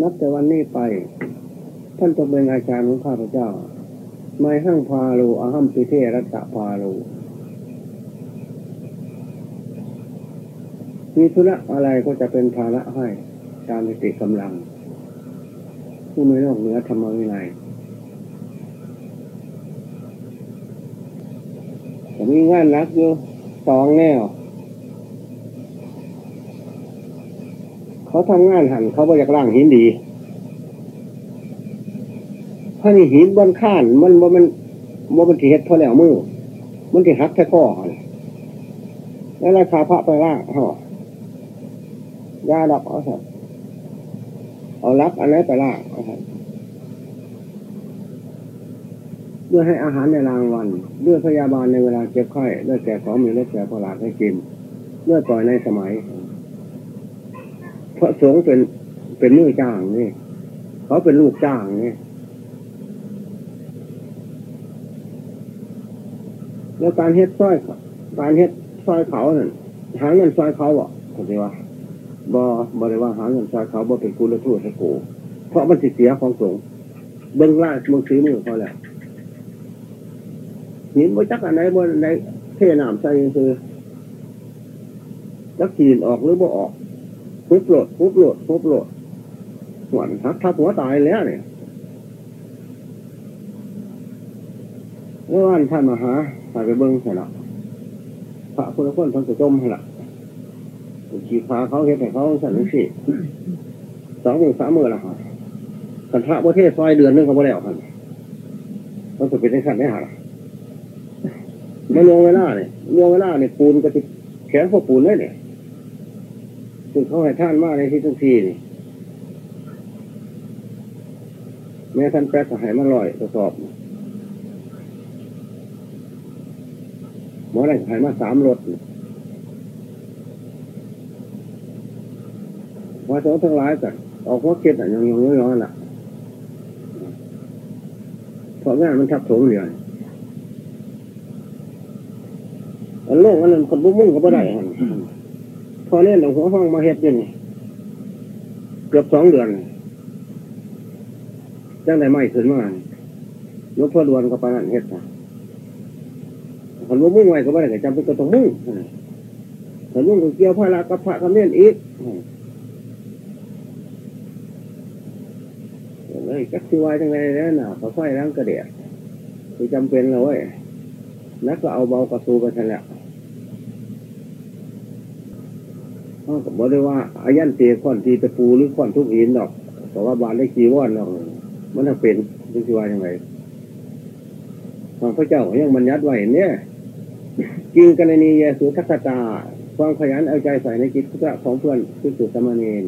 นับแต่วันนี้ไป ท่านจะเป็นอาจารย์ของข้าพเจ้า ไม่หั่งพาโลอาหัมปิเทรัตพาโลมีธุระอะไรก็จะเป็นภาระให้ตามมิติกำลัง ผู้ไม่นอกเหนือธรรมวินัยแต่มีงานรักอยู่สองแนว เขาทำงานหันเขาบ่อยากร่างหินดีถ้านี่หินบนข้านมันบ่มันบ่มันที่เฮ็ดพอแล้วมือมันที่หักแค่ข้อนแล้วราคาพระไปล่างห่อยาดับเอาสัเอารักอะไรไปล่างเอาสัตเพื่อให้อาหารในรางวัน ด้วยพยาบาลในเวลาเจ็บไข้ ด้วยแจกของมีเลือดแก่พลาดให้กินเลือดปล่อยในสมัย ราะสงฆ์เป็นเป็นมือจ้างนี่ เขาเป็นลูกจ้างนี่แล้วการเฮ็ดสร้อยการเฮ็ดสร้อยเขาเนี่ยหาเงินสร้อยเขาอะเข้าใจว่าบอบริว่าหาเงินสร้อยเขาบ่เป็นกุลทูตให้กูเพราะมันสิเสียของสงฆ์เบิ้งล่ามึงซื้อมือเขาแหละหินบ่จักอันไหนบ่ในเทน้ำใส่คือจักขีนออกหรือบ่ออก ปุ๊บโหลดปุบโหลดปุบโหลดหวนทักทับหัวตายแล้วเนี่ยเมื่อวานท่านมาหาพาไปเบิ้งใช่ละพระพุทธคนท่านจะจมใช่ละขี่พาเขาเห็นแต่เขาสั่นนึกสิสองหมื่นสามหมื่นละค่ะกันพระประเทศซอยเดือนนึงเขาไม่ได้ออกกันเขาจะเป็นในขันได้หาไม่ลงเวลาเนี่ยลงเวลาเนี่ยปูนก็จะแขนพวกปูนได้เนี่ย ซึ่งเขาให้ท่านมากในที่ทุกทีนี่แม่ท่านแป๊กก็ให้มาลอยทดสอบหมอได้ขายมาสามรถว่าสองทั้งหลายกันออกหัวเก็ดอะยังยังย้อนล่ะเพราะงานมันทับถมเดียวอันโลกอันนั้นคนบุ้งมุ่งก็ไม่ได้ พอเล่นหลวงหัวห้องมาเฮ็ดยังเกือบสองเดือนจังได้ไม่ขึ้นมายกพ่อดวนก็ไปนั่นเฮ็ดนะขันว่ามุ่งไว้ก็ไม่ได้จำเป็นก็ต้องมุ่งขันมุ่งก็เกี่ยวพระละกับพระคำเนียนอีกเลยก็คือว่าจังไรแล้วน่ะเขาไฟร่างกระเดียดคือจำเป็นเลยนักก็เอาเบากระสูไปทันแล้ว เขาก็บอกได้ว่าอายันเตียขอนทีตะปูหรือขอนทุกอินดอกแต่ว่าบานได้กี่วันแล้วมันต้องเป็นคือว่าอย่างไรพระเจ้ายังมันยัดไว้เนี่ยกิงกันในนี้ยสุทักตาความขยันเอาใจใส่ในกิจของเพื่อนที่สุสมณีน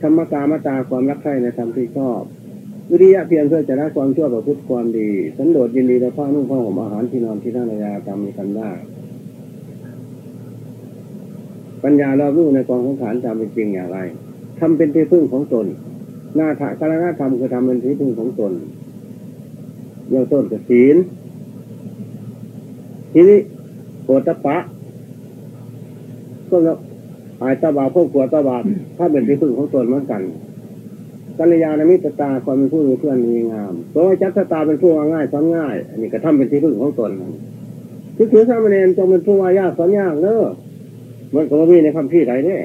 ธรรมกามตาความรักใคร่ในธรรมที่ชอบวิริยะเพียรเพื่อจะละความชั่วประพฤติความดี สันโดษยินดีในผ้านุ่งผ้าห่มอาหารที่นอนที่นั่งในยาตามมีกันได้ ปัญญารอบรู้ในกองของขานตามเป็นจริงอย่างไรทำเป็นที่พึ่งของตน หน้าถะกรณธรรมคือทำเป็นที่พึ่งของตนเรื่องต้นกับศีลทีนี้โกตปะ ก็แล้วอายตาบาพวกกลัวตาบาถ้าเป็นที่พึ่งของตนเหมือนกันกัลยาณมิตรตาความเป็นผู้มีเพื่อนมีงามตัวจัตตาเป็นผู้ง่ายสอนง่าย อันนี้ก็ทำเป็นที่พึ่งของตนที่ถือสามเณรจงเป็นผู้วายาสอนยากเนอะ มันก็มีในคำพี่ใดเนี่ย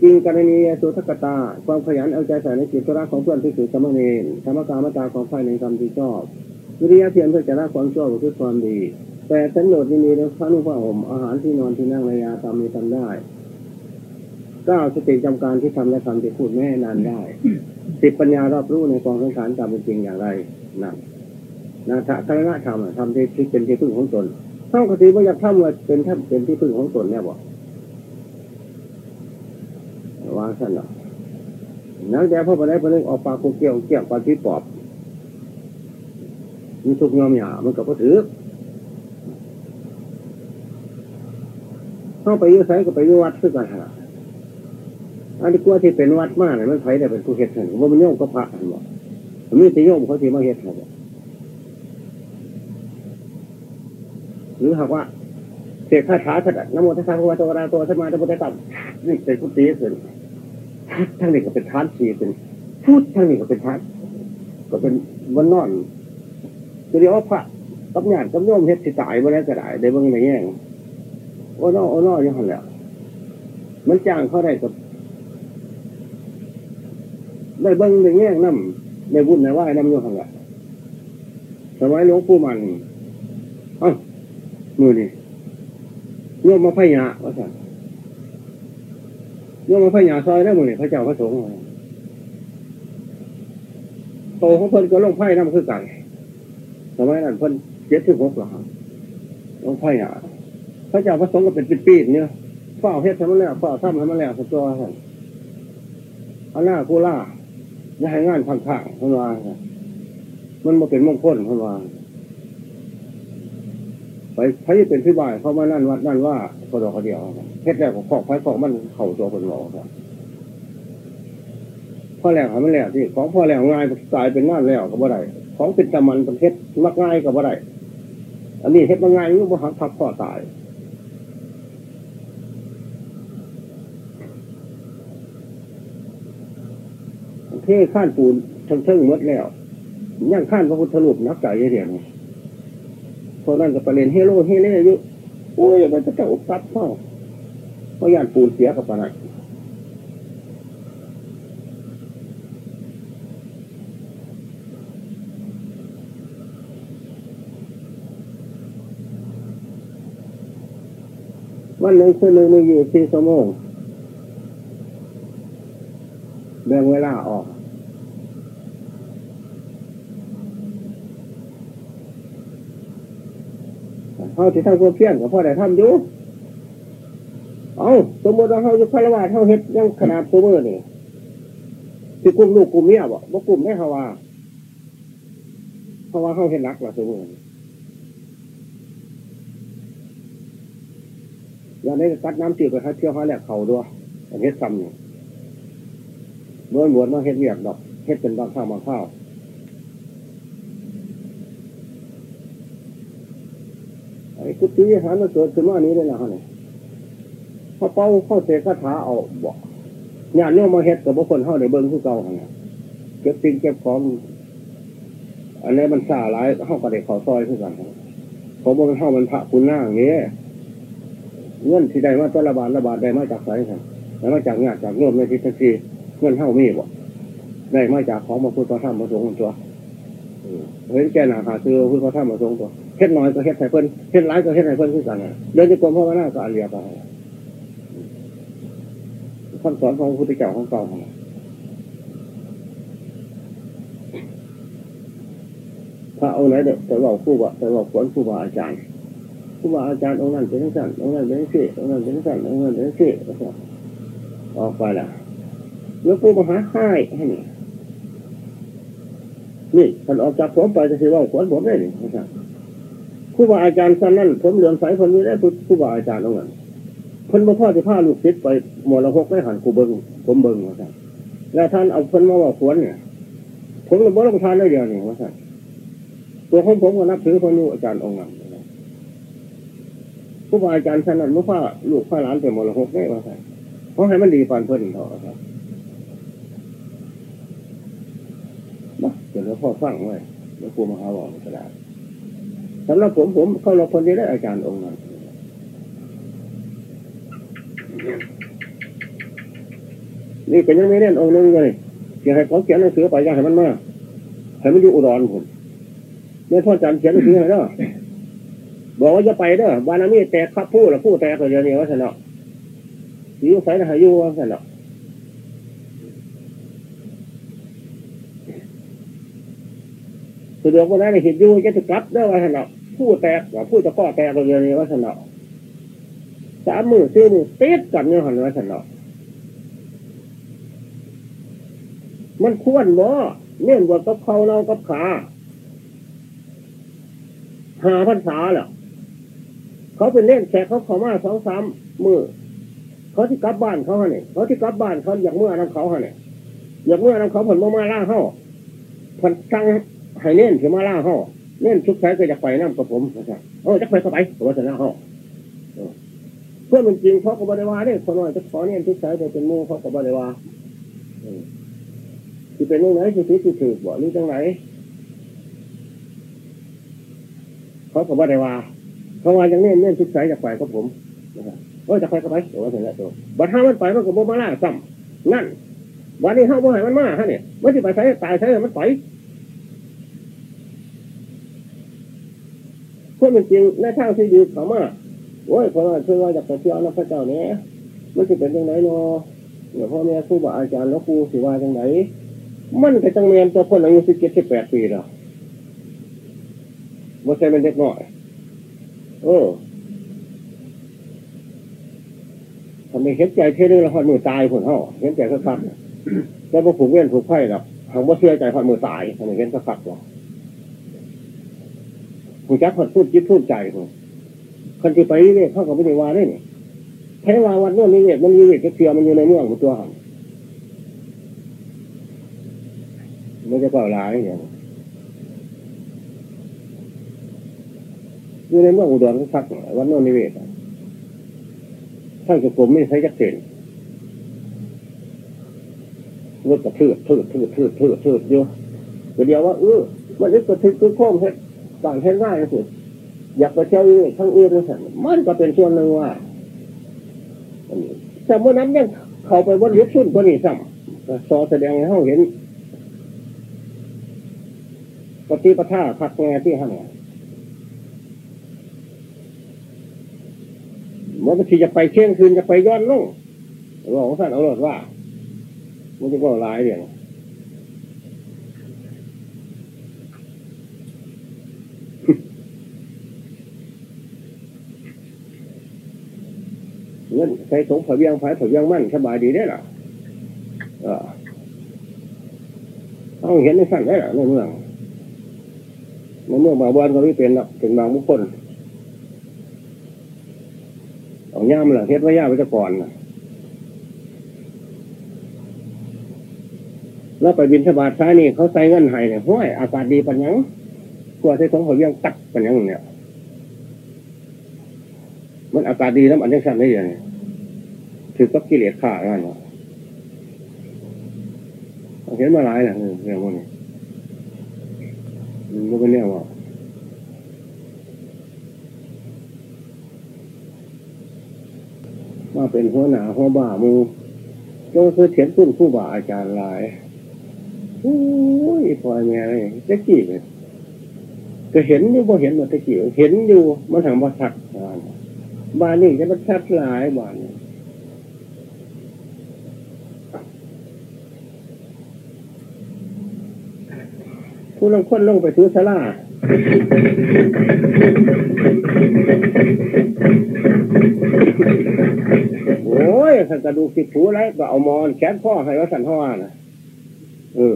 จริงกรณีสุทกตา ความขยันเอาใจใส่ในกิจธุระของเพื่อนที่ถือสมณีธรรมกามตาของฝ่ายในคำที่ชอบ วิริยะเพียรเพื่อจะละความชั่วเพื่อความดี แต่สันโดษที่มีในพระนุภาห่มอาหารที่นอนที่นั่งระยาตามมีทำได้ก้าวสติจำการที่ทำและคำที่พูดแม่นานได้สิบปัญญารอบรู้ในกองสังขารตามเป็นจริงอย่างไรนั่นนาถกรณธรรมทำที่ที่เป็นที่พึ่งของตน เท่ากับที่ว่าอยากทำว่าเป็นท่านเป็นที่พึ่งของตนเนี่ยบอกวางสั้นหรอกนักแต่พ่อไปได้พนึงออกปากกูเกี่ยวเกี่ยวปากที่ปอบมันทุกยอมหยามันก็ถือเข้าไปยุ่ไสก็ไปยุ่วัดซึ่งกันฮะอันนี้กลัวที่เป็นวัดมากเลยมันไผได้เป็นผู้เฮ็ดเห็นว่ามันโยมก็พระเห็นบอกมันมีแต่โยมเขาที่มาเฮ็ดเห็นบอก หรือหากว่าเสกคาถาขนาดนโมทัสสะพระวะโตระโตสมาธิพุทธตัมนี่เป็นพุทธิขึ้นทั้งนี้ก็เป็นทานสีเป็นพูดทั้งนี้ก็เป็นทานก็เป็นวันนอนก็เรียกว่าพระกับญาติกับโยมเฮ็ดสิตายมาแล้วก็ได้ได้บิ่งในแง่งโอ้นอโอ้นอยังหันแล้วมันจ้างเขาได้กับได้บิ่งในแง่งน้ำได้บุญในว่าน้ำโยหันและสมัยหลวงปู่มัน มือนี่โยมมาพยาว่าสั่นโยมมาพยาซอยได้มือนี่พระเจ้าพระสงฆ์โตของเพิ่นก็ลงไพ่น้ำคือกันสมัยนั้นเพิ่นเจ็ดสิบหกหรอลงไพ่หาพระเจ้าพระสงฆ์ก็เป็นปีๆเนี่ยเฝ้าเฮ็ดทำมาแล้วเฝ้าทำทำมาแล้วสตัวสั่นอาหน้ากูล่าย่าให้งานพังๆเพิ่นว่ามันมาเป็นมงคลเพิ่นว่า ไปใครเป็นพี่บ่ายเขามานั่นวัดนั่นว่าก็ดอกเดียวเฮ็ดแล้วของของไฟของมันเข่าตัวเป็นหลอกครับพ่อแหลกหามันแหลกที่ของพ่อแหลกง่ายกลายเป็นงานแล้วก็บ่ได้ของเป็นตะมันเป็นเฮ็ดมักง่ายก็บ่ได้อันนี้เฮ็ดมาง่ายอยู่บ่หักทับพ่อตายเท่ข้านปูนทั้งเทิงหมดแล้วย่างข้านพระพุทธรูปนักใจเดียวนี่ เพราะนั่นก็ไปเรียนเฮโร่เฮเล่อยู่โอ้ยมันจะจะอุปสัตว์พ่อเพราะย่านปูนเสียกับปะนันวันหนึ่งคืนหนึ่งมีอยู่สี่ชั่วโมงแบ่งเวลาออก เขาที่ทำความเพียรกับพ่อได้ทำอยู่เอาสมมติว่าเขาอยู่คารวะเขาเฮ็ดยังขนาดตัวมือนี่ที่กลุ่มลูกกลุ่มเมียบ่บ่กลุ่มได้เขาว่าเขาว่าเขาเฮ็ดรักละตัวมืออย่างนี้กัดน้ำจืดไปให้เที่ยวหาแหลกเขาด้วยเฮ็ดซ้ำเนี่ยเมื่อบวชมาเฮ็ดเวียกดอกเฮ็ดเป็นบางข้าวบางข้าวไอ้ กุฏิหารมันเกิดขึ้นมานี้ได้แล้วเนี่ยพอเป้าเข้าเสกคาถาเอาบอกงานเนี่ยมาเฮ็ดกับบุคคลเข้าในเบิ้งคือเก่าเนี่ยเก็บสิ่งเก็บของอันนี้มันซาหลายเข้ากับเด็กขอซอยคือกันผมว่ามันเข้ามันพระคุณหน้าอย่างเงี้เงินที่ได้มาตระบาดระบาดได้มาจากไสครับได้มาจากงานจากโยมในที่ทั้งที่เงินเท่ามีบ่ได้มาจากของมาพูดพระธรรมมาสงฆ์ตัวเห็นแก่หนาหาซื้อพูดพระธรรมมาสงฆ์ตัว เฮ็ดน้อยก็เฮ็ดไห้เพิ่นเฮ็ดหลายก็เฮ็ดไห้เพิ่นคือกันเดินจะกรมพราะว่านาก็อันเรียบไปคำสอนของพระพุทธเจ้าของเก่าพระเอาไหนเด็กแต่ว่าผู้ว่าแต่ว่าขวัญผู้ว่าอาจารย์ผู้ว่าอาจารย์องค์นั้นเป็นสั่นองค์นั้นเป็นสิองค์นั้นเป็นสั่นองค์นั้นเป็นสิออกไปละแล้วผู้มหาให้ให้นี่นี่ท่านออกจากผมไปจะถือว่าขวัญผมได้หรือนะครับ ผู้ว่าอาจารย์สั่นนั่นผมเหลืองใสคนนี้ได้ผู้ว่าอาจารย์องค์นั้นคนบ่พ่อจะพาลูกศิษย์ไปหมอละหกได้หันกูเบิงผมเบิงว่าสั่นแล้วท่านเอาคนมาว่าขวัญเนี่ย ผมเลยบ่ลงทานได้เดียวนี่ว่าสั่นตัวของผมก็นับถือคนนู้อาจารย์องค์นั้นผู้บาอาจารย์ท่านนั้นเมื่พ่อลูกพ่อหลานเป็นมรหกได้ว่าใช่เพราะให้มันดีปานเพื่นเถอะครับนะเดี๋ยวพ่อฟังไว้แล้วครูมหาบอกกระดาษ สำหรับผมผมเขาเราคนนี้ได้อาจารย์องค์นั้นนี่ก็ยังไม่เล่นองค์นึงเลยอยากให้เขาเขียนหนังสือไปอยากให้มันมากให้มันอยู่อุดรผมไม่พ่อจำเขียนหนังสือให้เนาะบอกว่าจะไปเด้อบานามีแตกครับพูดแล้วพูดแตกตัวเดียวนี้ว่าสนออยู่ใส่นะอยู่ว่าสนอสะดวกว่านั้เห็นอยู่จะถูกกลับได้ว่าสนอ พูดแตกว่าพูดจะข้อแตกตัวเดียนี้ว่าสนอสามมือสี่มือติดกันเนี่ยหันว่าสนอมันควรบ่เนี่ยบวชกับเขาเรากับขาหาพรรษาเหรอเขาเป็นเล่นแขกเขาเขามาสองสามมือเขาที่กลับบ้านเขาเนี่ยเขาที่กลับบ้านเขาอยากเมื่อน้ำเขาเนี่ยอยากเมื่อน้ำเขาผลมามาล่าเขาผลตั้งให้เล่นถือมาล่าเขา เล่นชุกใช้ก็อยากไปน้ำกับผมนะครับโอ้จะไปก็ไปผมว่าจะล่าเขาเพื่อมันจริงเขาก็บริวารเนี่ยคนน้อยจะขอเนี่ยทุกสายแต่เป็นมูเขาก็บริวารที่เป็นยังไงที่ที่ที่ถือบ่นี่จังไหนเขาก็บริวารเขาว่าอย่างนี้เนี่ยทุกสายจากไปกับผมนะครับโอ้จะไปก็ไปเดี๋ยวว่าถึงแล้วตัวบัดถ้ามันไปมันก็บ่มาล่าซ้ำนั่นวันนี้เขาบ่ให้มันมาฮะเนี่ยมันจะไปใช้ตายใช้มันไป พวกมันจริงในทางที่ดีเขามาโอ้ยเพราะว่าคือว่าจากไปเที่ยวนักพระเจ้าเนี่ยมันจะเป็นยังไงเนาะเดี๋ยวพ่อแม่ครูบาอาจารย์แล้วครูสิว่าจังไหนมันก็จังเรียนตัวคนอายุสิบเจ็ดสิบแปดปีแล้วไม่ใช่เป็นเด็กน้อยเออทำไมเห็นใจเท่นึงแล้วพอมือตายคนเฮาเห็นใจสักพักแล้วพอผูกเว้นผูกไพ่หรอกหางว่าเชื่อใจพอมือตายทำไมเห็นสักพักวะ ผู้จักคนพูดคิดพูดใจคนที่ไปนี่เขาก็ไม่ได้ว่าได้เนี่ยแค่ว่าวันนู้นนี่เนี่ยมันมีเวทเทียมันอยู่ในเมืองมันตัวหันไม่จะเปล่าร้ายอย่างอยู่ในเมืองอุดรสักวันนู้นนี่เวทท่านจะกลมไม่ใช้จักเส้นรถกระเทืบทืบทืบทืบทืบทืบอยู่เดี๋ยวว่าเออมันนึกกระทึกกระโค้งเฮ็ด ต่างเฮ็ดง่ายที่สุดอยากไปเที่ยวทั้งอื่นเลยสันมันก็เป็นส่วนหนึ่งว่าแต่เมื่อนั้นยังเข้าไปวันยุบสุนตัวนี้ซ้ำสอแสดงให้เขาเห็น ปฏิปทาขัดแงที่ห้างมันก็ที่จะไปเชี่ยงคืนจะไปย้อนลงบอกท่านเอาหลอดว่า มันจะบอกหลายเรื่อง งินใช้สงผาเวียงผายผาเวียงมั่นสบายดีได้หรอเออเอาเห็นในสั่นได้หรอในเมืองในเมืองบางวันก็ไม่เป็นหรอกเป็นบางบุคคลเอาย่ามหลังเฮ็ดไว้ย่าไว้ตะก่อนแล้วไปบินสบาทซ้ายนี่เขาใส่เงินให้เนี่ยห้วยอากาศดีปัญญังกลัวใส่สงผาเวียงตักปัญญังเนี่ยมันอากาศดีแล้วอันนี้สั่นได้ยังไง ถือกับกิเลสขาดกันเนาะเห็นมาหลายนะเรื่องพวกนี้มันก็เป็นเรื่องว่ามาเป็นหัวหน้าหัวบ่ามูจงคือเถียนตุ้นผู้บ่าอาจารย์หลายโอ้ยปล่อยแม่เลยจะกี่เลยก็เห็นอยู่บ่เห็นหมาตะกี้เห็นอยู่มันทางบ่ชัดบ้านนี่จะมันชัดหลายบ้าน ผู้ลงคนลงไปถือสลาโอ้ยสันกระดูกสิผูไรก็เอามอนแขนพ่อให้ว่าสันพ่อนะเออ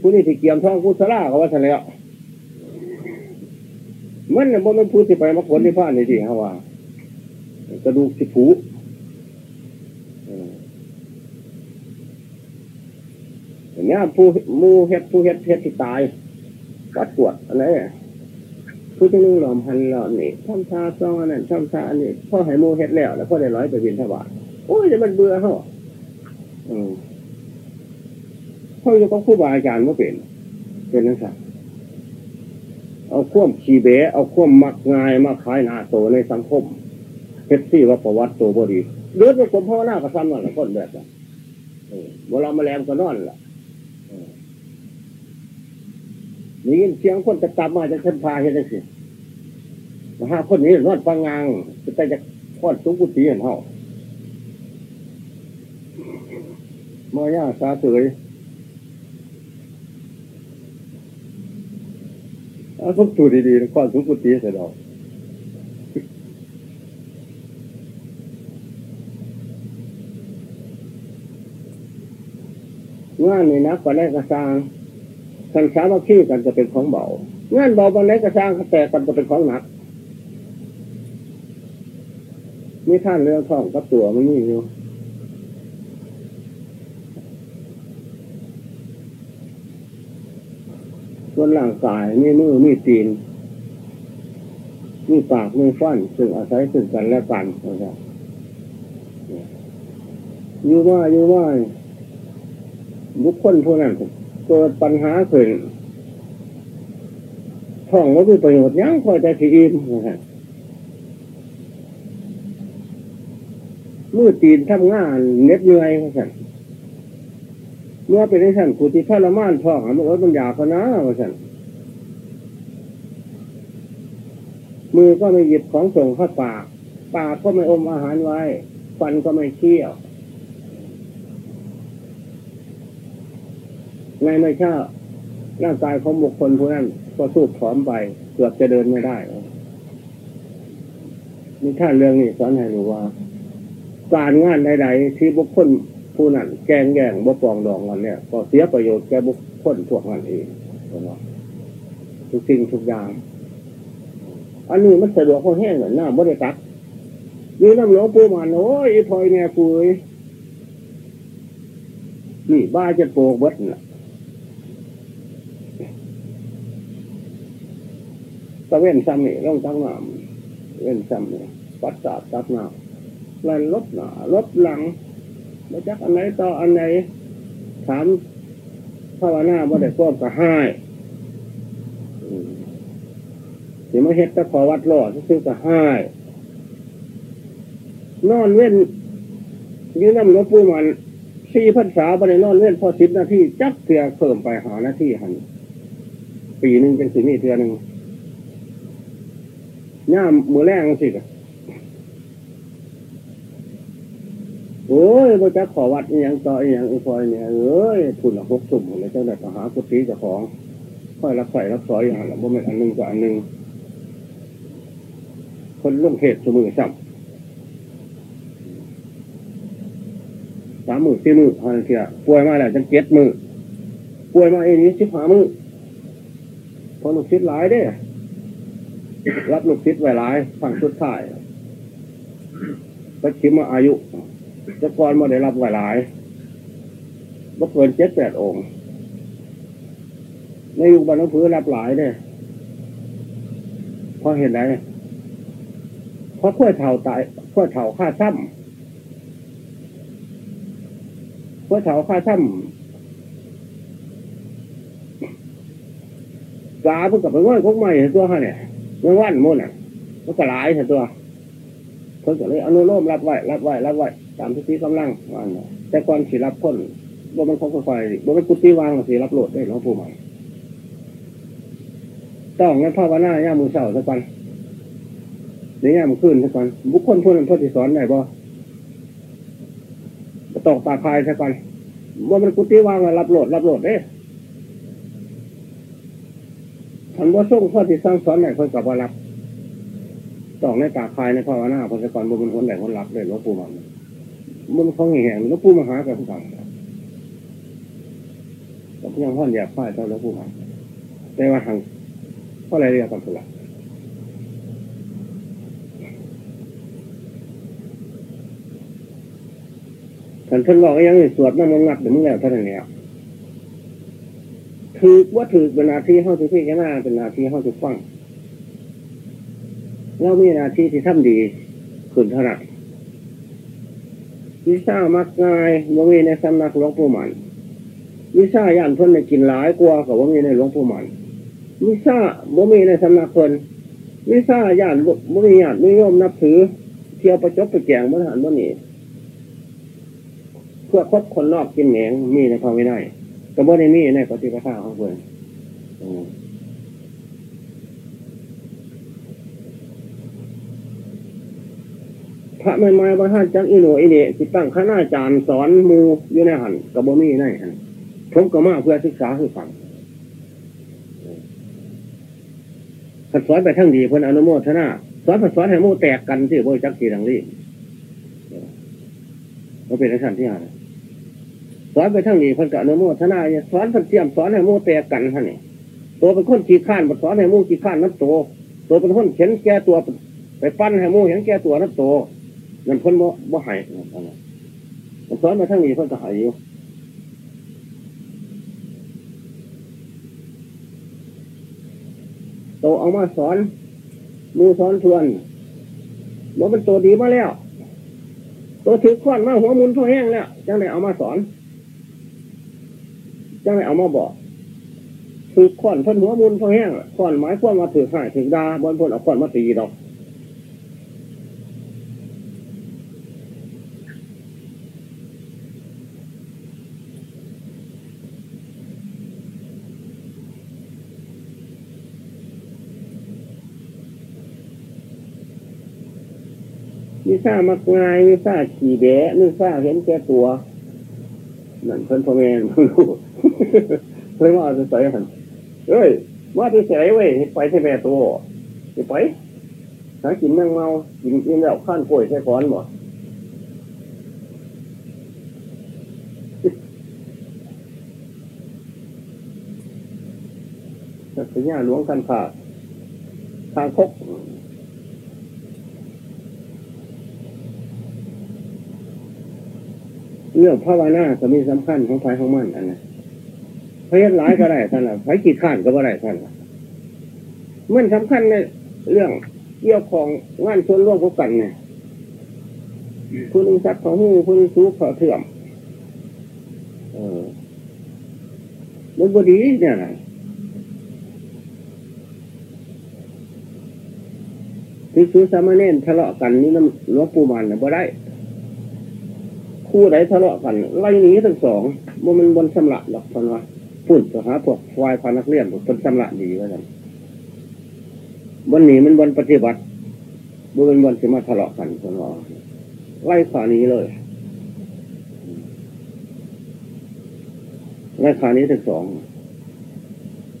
ผู้นี้ที่เกียมท้องผู้สลาเขาว่าสันแล้วมันเนี่ยมันพูดที่ไปมาผลที่ผ่านนี่สิเขาว่า กระดูกสิผูอย่างนี้ผู้มูเฮ็ดผู้เฮ็ดเฮ็ดที่ตาย วัดปวดอะไรผู้ที่นุ่งหลอมพันหลอมนี่ช่อมชาซองอันนั้นช่อมชาอันนี้พ่อให้มูเฮ็ดแล้ว แล้วพ่อได้ร้อยไปบินทบาทโอ้ยจะมันเบื่อเขาอืมพ่อจะต้องคู่บาอาจารย์ว่าเป็น เป็นนักศึกษาเอาข่วมขีเบเอาข่วมมักง่ายมาขายหน้าโตในสังคมเพชรซี่ว่าประวัติโตบดีเลือดในกลมพ่อหน้ากระซ้ำนั่นแหละคนแบบนั้นเวลามาแรงก็นอนล่ะ นี่เสียงคนจะกลับมาจะเช่นพาเห็นได้สิมาหาคนนี้นอนฟังงางจะไปจะพอดสุกุฏิเห็นเฮามาย่าสาเสยอาทุกตัวดีๆก้อนสุกุฏิเสร็จแล้วงานนี่นะก่อนแรกกระซัง ทันสามัคคีกันจะเป็นของเบางานเบาบางไหนกระซังแต่กันจะเป็นของหนักมีท่านเรื่องท่องกับตัวมันนี่อยู่ส่วนร่างกายมีมือมีตีนมีปากมีฟันซึ่งอาศัยซึ่งกันและกันนะครับอยู่ว่าอยู่ว่าบุคคลผู้นั้น เกิดปัญหาขึ้นท้องว่ามีประโยชน์ยังคอยแต่ทีอิ่มมือตีนทำงานเน็บเนื่อยสั่นเมื่อเป็นไอ้สั่นกูที่ทรมานท้องมันว่ามันอยากพนะว่าสั่นมือก็ไม่หยิบของส่งเข้าปาก ปากก็ไม่อมอาหารไว้ ฟันก็ไม่เคี้ยว ไงไม่ใช่ร่างกายของบุคคลผู้นั้นก็สูบผอมไปเกือบจะเดินไม่ได้นี่ท่านเรื่องนี้สอนให้รู้ว่า การงานใดๆที่บุคคลผู้นั้นแกงแย่งบ่ปองดองกันเนี่ยก็เสียประโยชน์แก่บุคคลพวกนั้นเองทุกสิ่งทุกอย่างอันนี้มันสะดวกเขาแห้งเหมือนหน้าบริตักนี่น้ำหลวงปู่มันโอ้ยพลอยเนี่ยปุยนี่บ้าจะโปกเบิดน่ะ ตะเว้นซ้ำนี่ต้องตั้งน้ำเว้นซ้ำนี่ปัดสาดตัดน้ำลันลบหนาลบหลังมาจักอันไหนต่ออันไหนถามภาวนาบ่ได้ก็กระห้สิมาเฮ็ดตะขอวัดหลอดซื้อกระห้นอนเว้นยืนน้ำหลวงปู่มันสี่พันษาบริโนอนเว้นพอสิบนาทีจักเถื่อเพิ่มไปหาหน้าที่หันปีหนึ่งเป็นสิมีเถื่อหนึ่ง ย่ามมือแรงสิโอ้ยพระจักขอวัดอย่างต่ออย่างอุปอยเนี่ยเอ้ยคุณละหกสุ่มเลยเจ้าได้หากุฏิเจ้าของ ค่อยรับใส่รับซอยอย่างละบ่เป็นอันหนึ่งกับอันหนึ่งคนลุ่งเหตุสมือซ้ำสามมือสี่มือพันเทียป่วยมาแล้วจังเจ็ดมือป่วยมาเองนี้สิบห้ามือพอลูกศิษย์หลายเด้ รับลูกศิษย์ไว้หลายฝั่งสุดท้ายไปชิมมาอายุจะก่อนมาได้รับไว้หลายบ่เกินเจ็ดแปดองค์ในยุคบรรพพื้นรับหลายเด้พอเห็นไหมเพราะขั้วเถ่าตายขั้วเถ่าฆ่าซ้ำขั้วเถ่าฆ่าซ้ำกาเพิ่งกลับไปว่าพวกใหม่ตัวฮะเนี่ย ไม่ว่านมุ่นอะมันก็หลายตัวเพิ่งก็เลยอนุโลมรับไว้รับไว้รับไว้ตามที่กำลังวันแต่ก่อนสิรับพ้นบ่มันเขาค่อยๆบ่มันกุฏิวางสิรับโหลดได้หลวงปู่ใหม่ต้องงั้นภาวนาย่ามือเสาสักวันในย่ามือขึ้นสักวันบุคคลพูดนั้นพ่อที่สอนไหนบ่ตอกตาคายสักวันว่ามันกุฏิวางรับโหลดรับโหลดเด้ ท่านว่าส่งพ่อที่สร้างสอนไหนคนกับว่ารับต้องในตาคายในภาวนาพระกรบุญคนไหนคนรับเลยหลวงปู่มันมันเขาแห่งหลวงปู่มหากับผู้ฟังแต่ยังพ่อนอยากพ่ายเจ้าหลวงปู่มันแต่ว่าทางเพราะอะไรเรียกกันสุละท่านท่านบอกยังสวดนั่งงักเดี๋ยวมึงแล้วท่านนี่ย ถือว่าถือเป็นนาทีเข้าถึงพี่แค่หน้าเป็นนาทีเข้าถึงฟังเรามีนาทีที่ทำดีขึ้นเท่านั้นวิชามักง่ายบ่มีในสำนักหลวงปู่มันวิชาย่านเพิ่นในกินหลายกว่ากับบ่มีในหลวงปู่มันวิชาบ่มีในสำนักเพิ่นวิชาย่านบ่มีญาตินิยมนับถือ เที่ยวประจบประแจงมรหันบ่นี่เพื่อคบคนนอกกินแหนงมีในพระวินัย ก็บ่ได้มีในปฏิปทาของเพิ่อนพระไม่มาบ้านจักอิโนอิเนติตั้งคณาจารย์สอนมูอยู่ในหันกับบ่มีในหันผมก็มาเพื่อศึกษาให้ฟังขัดสอนไปทั้งดีเพื่อนอนุโมทนาสอนผัดสอนให้มูแตกกันที่บริจักสีดังนี้มันเป็นขั้นที่ห้า สอนไปทั้งดีเพื่นกับอนุโมทนาสอนผัดเทียมสอนให้มูแตกกันท่านนี่ตัวเป็นคนขี้ข้านสอนให้มูขี้ข้านนับตัวตัวเป็นคนเข็นแก่ตัวไปปั้นให้มูเห็นแก่ตัวนับตัวนั่นพ้นบ่บ่หายมันสอนมาทั้งนี้เพิ่นก็หายอยู่โตเอามาสอนมือสอนทวนว่าเป็นตัวดีมาแล้ว ตัวถือขวานมาหัวมุนพ่อแห้งแล้วจังได้เอามาสอน จังได้เอามาบอกถือขวานเพิ่นหัวมุนพ่อแห้งขวานไม้ขวานมาถือหายถือดาบนพ้นเอาขวานมาตีดอกมีซ่ามักง่ายมีซ่าขี่แบะมีซ่าเห็นแก่ตัวนั่นเพิ่นพ่อแม่เพิ่นรู้ เพิ่นว่าจะใส่หันเอ้ยว่าที่ใส่เว้ยไปที่แม่ตัวจะไปหากินแมงเมากินกินแล้วข้านป่วยใส่ก้อนบ่สัญญาหลวงกันขาดทางคกเรื่องภาวนาก็มีสำคัญของไฟของมันอันนั้น พยานหลายก็ได้ท่านละไฟกี่ข้านก็บ่ได้ท่านละมันสำคัญในเรื่องเกี่ยวของงานชนร่วมกันเนี่ยผู้หนึงซักขอหูผู้หนึงซูขอเถื่อมเออมันบดีเนี่ยนะที่ซื้สามเณรทะเลาะกันนี่น้ำหลวงปู่มันนะบ่ได้ คู่ไหนทะเลาะกันไล่หนีทั้งสองว่ามันบนสำละหรอกพันว่า พูดต่อหาพวกควายพานักเรียนบนสำละดีว่ากันบนหนีมันบนปฏิบัติบนเป็นบนสิมาทะเลาะกันพันว่าไล่ขานี้เลยไล่ขานี้ทั้งสอง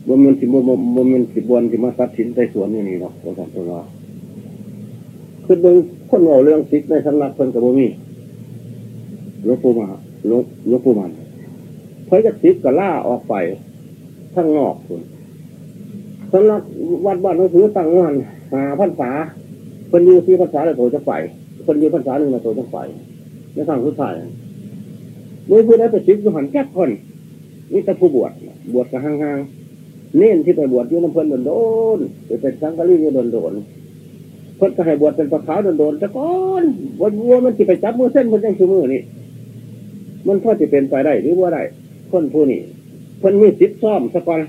บนมันสิบนบนมันสิบนสิมาตัดสินใจสวนอย่างนี้หรอกว่ากันพันว่าคือเบิ่งคนเอาเรื่องซิกในสำนักเพิ่นกับบ่มีหลวงปู่มาหลวงหลวงปู่มัน เพื่อจะติดกับล่าออกไปทั้งนอกคุณสำนักวัดบ้านหลวงปู่ตั้งงานหาพรรษาคนอยู่ที่พรรษาเลยโถจะไปคนอยู่พรรษาหนึ่งมาโถจะไปในทางสุดท้ายมือผู้ได้ไปติดอยู่หันแค่คนนี่แต่ผู้บวชบวชกับห่างๆเน้นที่ไปบวชอยู่น้ำเพลินโดนๆไปเป็นสังฆลีอยู่โดนๆเพิ่นก็ให้บวชเป็นปลาขาวโดนๆแต่ก่อนวันวัวมันจะไปจับมือเส้นมันยังชูมือนี่มันพอจะเป็นไปได้หรือว่าได้ คนผู้นี้คนมีสิทธิ์ซ่อมสะก่อน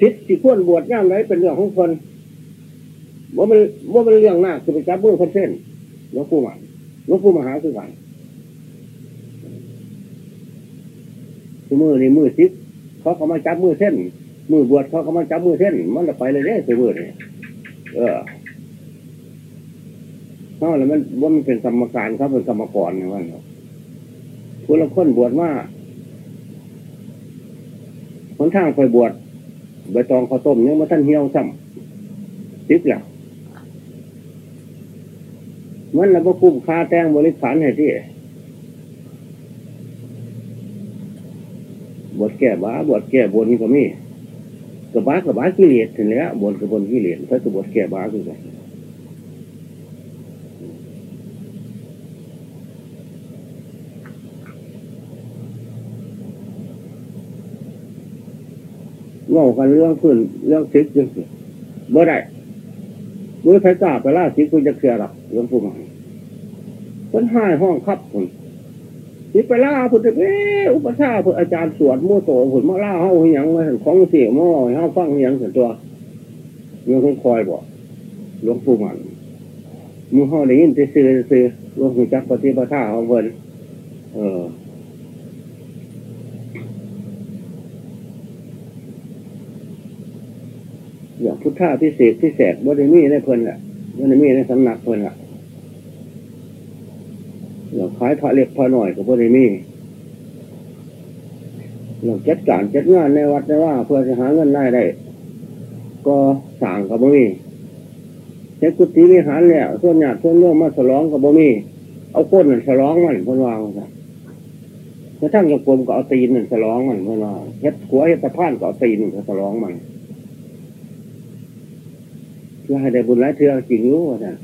สิทธิ์ที่ควรบวชย่ามไรเป็นเรื่องของคนว่ามันว่ามันเรื่องหน้าคือไปจับมือคนเส้นหลวงปู่มาหลวงปู่มหาคือกันคือมือนี่มือสิทธิ์เขาเขามาจับมือเส้น มือบวชเขาเขามาจับมือเส้น มันจะไปเลยเนี่ยคือมือนี่ยเออเพราะแล้วมันว่ามันเป็นกรรมการเขาเป็นกรรมกรนะว่าเนาะผู้ละคนบวชว่าค นทางไปบวชใบตองข้าวต้มยังมาท่านเหี่ยวซ้ำติดแล้วมันแล้วก็คุ้มค่าแต้งบริขารให้ที่บวชแก่บ้าบวชแก่บนนี่ก็มีกระบ้ากระบ้ากิเลสถึงแล้วบนกระบนกิเลสถ้าจะบวชแก่บ้าคือไง เล่ากันเรื่องขึ้นเรื่องซิกจังสิเมื่อไรเมื่อใครกล้าไปล่าซิกคุณจะเคลียร์หรอกหลวงปู่มาคนห้ายห้องครับคุณนี่ไปล่าพุทธเอ้อุปชาพุทธอาจารย์สวดมั่วโตผุนมาล่าเฮาอย่างมาของเสียมั่วเฮาฟังอย่างส่วนตัวเมื่อคงคอยบอกหลวงปู่มันมือเฮาได้ยินจะซื้อซื้อหลวงปู่จักปฏิปทาของเพิ่นเออ อย่างพุทธาพิเศษพิเศษบริมีในเพิ่นแหละบริมีในสำนักเพิ่นละอย่างขายพระเล็กพระหน่อยกับบริมีอย่างจัดการจัดงานในวัดในว่า เพื่อจะหาเงินได้ได้ ก็สั่งกับบมีเช็คกุฏิวิหารแล้วส่วนหยาดส่วนเรื่องมาฉลองกับบมี เอาก้นนั่นฉลองมันเพิ่นวางซะกระทั่งยังกลมก็เอาตีนนั่นฉลองมันเพิ่นว่าเฮ็ดหัวเฮ็ดตะพานก็เอาตีนนั่นฉลองมัน พื่อให้ได้บุญหลายเทือจริงรู้ว่าท่าน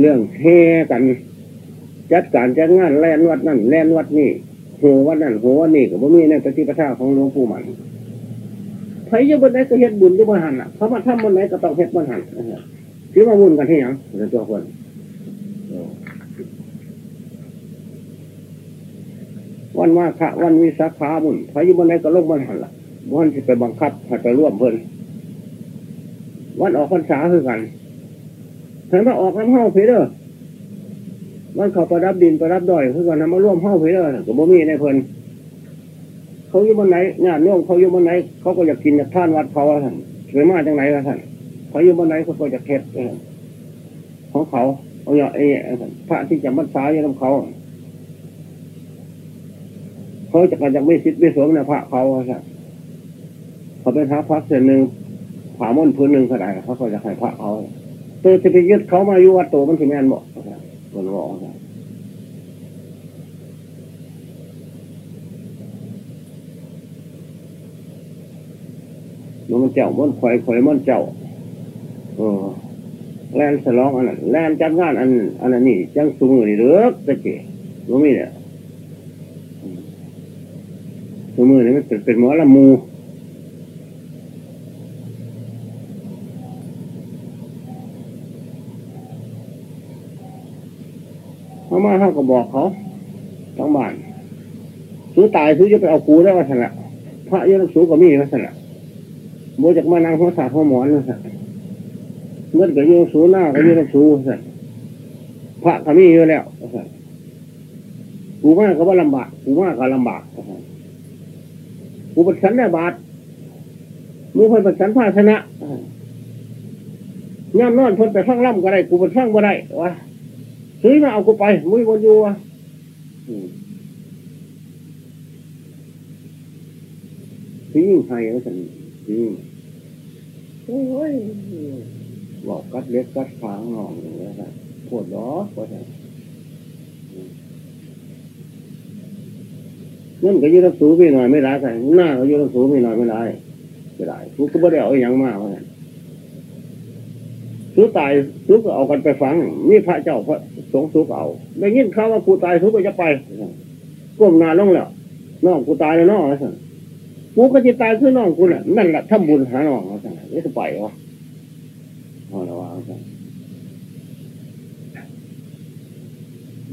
เรื่องเฮกัน จัดการจัดงานแลนวัดนั่นแลนวัดนี่โหวัดนั่นโหวัดนี่ก็บ่มีในปฏิปทาของหลวงปู่มัน ใครอยู่บนไหนก็เฮ็ดบุญอยู่บนหันอะเขามาทำบนไหนก็ต้องเฮ็ดบนหันคิดว่าบุญกันที่ยังเป็นตัวคนวันว่าพระวันวิสาขาบุญใครอยู่บนไหนก็ลงบนหันล่ะวันที่ไปบังคับให้ไปร่วมเพิ่นวันออกพรรษาคือกันถึงว่าออกน้ำห้าเพเด้อวันเขาประดับดินประดับดอยคือกันทำมาร่วมห้าเพเด้อก็บ่มีในเพิ่น เขาอยู่บนไหนญาติโยมเขาอยู่บนไหน เขาก็อยากกินอยากท่านวัดเขาท่านหรือมาจังไหนล่ะท่านเขาอยู่บนไหนเขาก็จะเท็ดของเขาเอาอย่างไอ้พระที่จะมัดสายอยู่กับเขาเขาจะกันยังไม่คิดไม่สวมในพระเขาท่านเขาเป็นพระพักเส้นหนึ่งผาม่นพื้นหนึ่งขนาดเขาก็จะให้พระเขาตัวจะไปยึดเขามาอยู่วัดโตมันสิแม่นบอกมันบอก มันเจ้ามันข่อยข่อยมันเจ้าเออแลนสลองอันนั้นแลนจัดงานอันอันนั้นนี่จังสูงนี่เด้อตะเกียรู้มีเนี่ยสมือนี่มันเป็นเป็นหมอละมูเขามาเขาก็บอกเขาทั้งบ้านซื้อตายซื้อจะไปเอากูได้ว่าสนะพระยศสูก็มีว่าสนะ โมจากมานั่งหัวสาหัวหมอนว่าสนะเงินก็ยืสูหน้าก็ยืสูว่าสนะพระก็มีอยู่แล้วว่าสนะกูมากก็ว่าลำบากกูมากก็ลำบากกูป็นสันได้บาทมือคนเป็นสันภาชนะย่ำนอนทนไปฟังล่ำก็ได้ กูเป็นฟังก็ได้วะซื้อมาเอากูไปมุ้ยบนอยู่อะทิ้งไห้แล้วสัน ทิ้งโอ้ยบอกกัดเล็กกัดฟางหนองอย่างเงี้ครับปวดล้อปวดนั่นก็ยืดสูไปหน่อยไม่ได้ใส่หน้าก็ยืดสูไปหน่อยไม่ได้ไม่ได้กูก็ไม่ได้เอาอย่างมากเลยสู้ตายสู้ก็เอากันไปฟังนี่พระเจ้าพระสงฆ์สู้เอาได้ยินข่าว่ากูตายสู้ก็จะไปก้มหน้าลงแล้วน้องกูตายแล้วน้องแล้วสั่ง กูก็จะตายคือน้องกูน่ะนั่นแหละทำบุญหาน้องแล้วสั่งนี่จะไปวะเอาละว่าสั่ง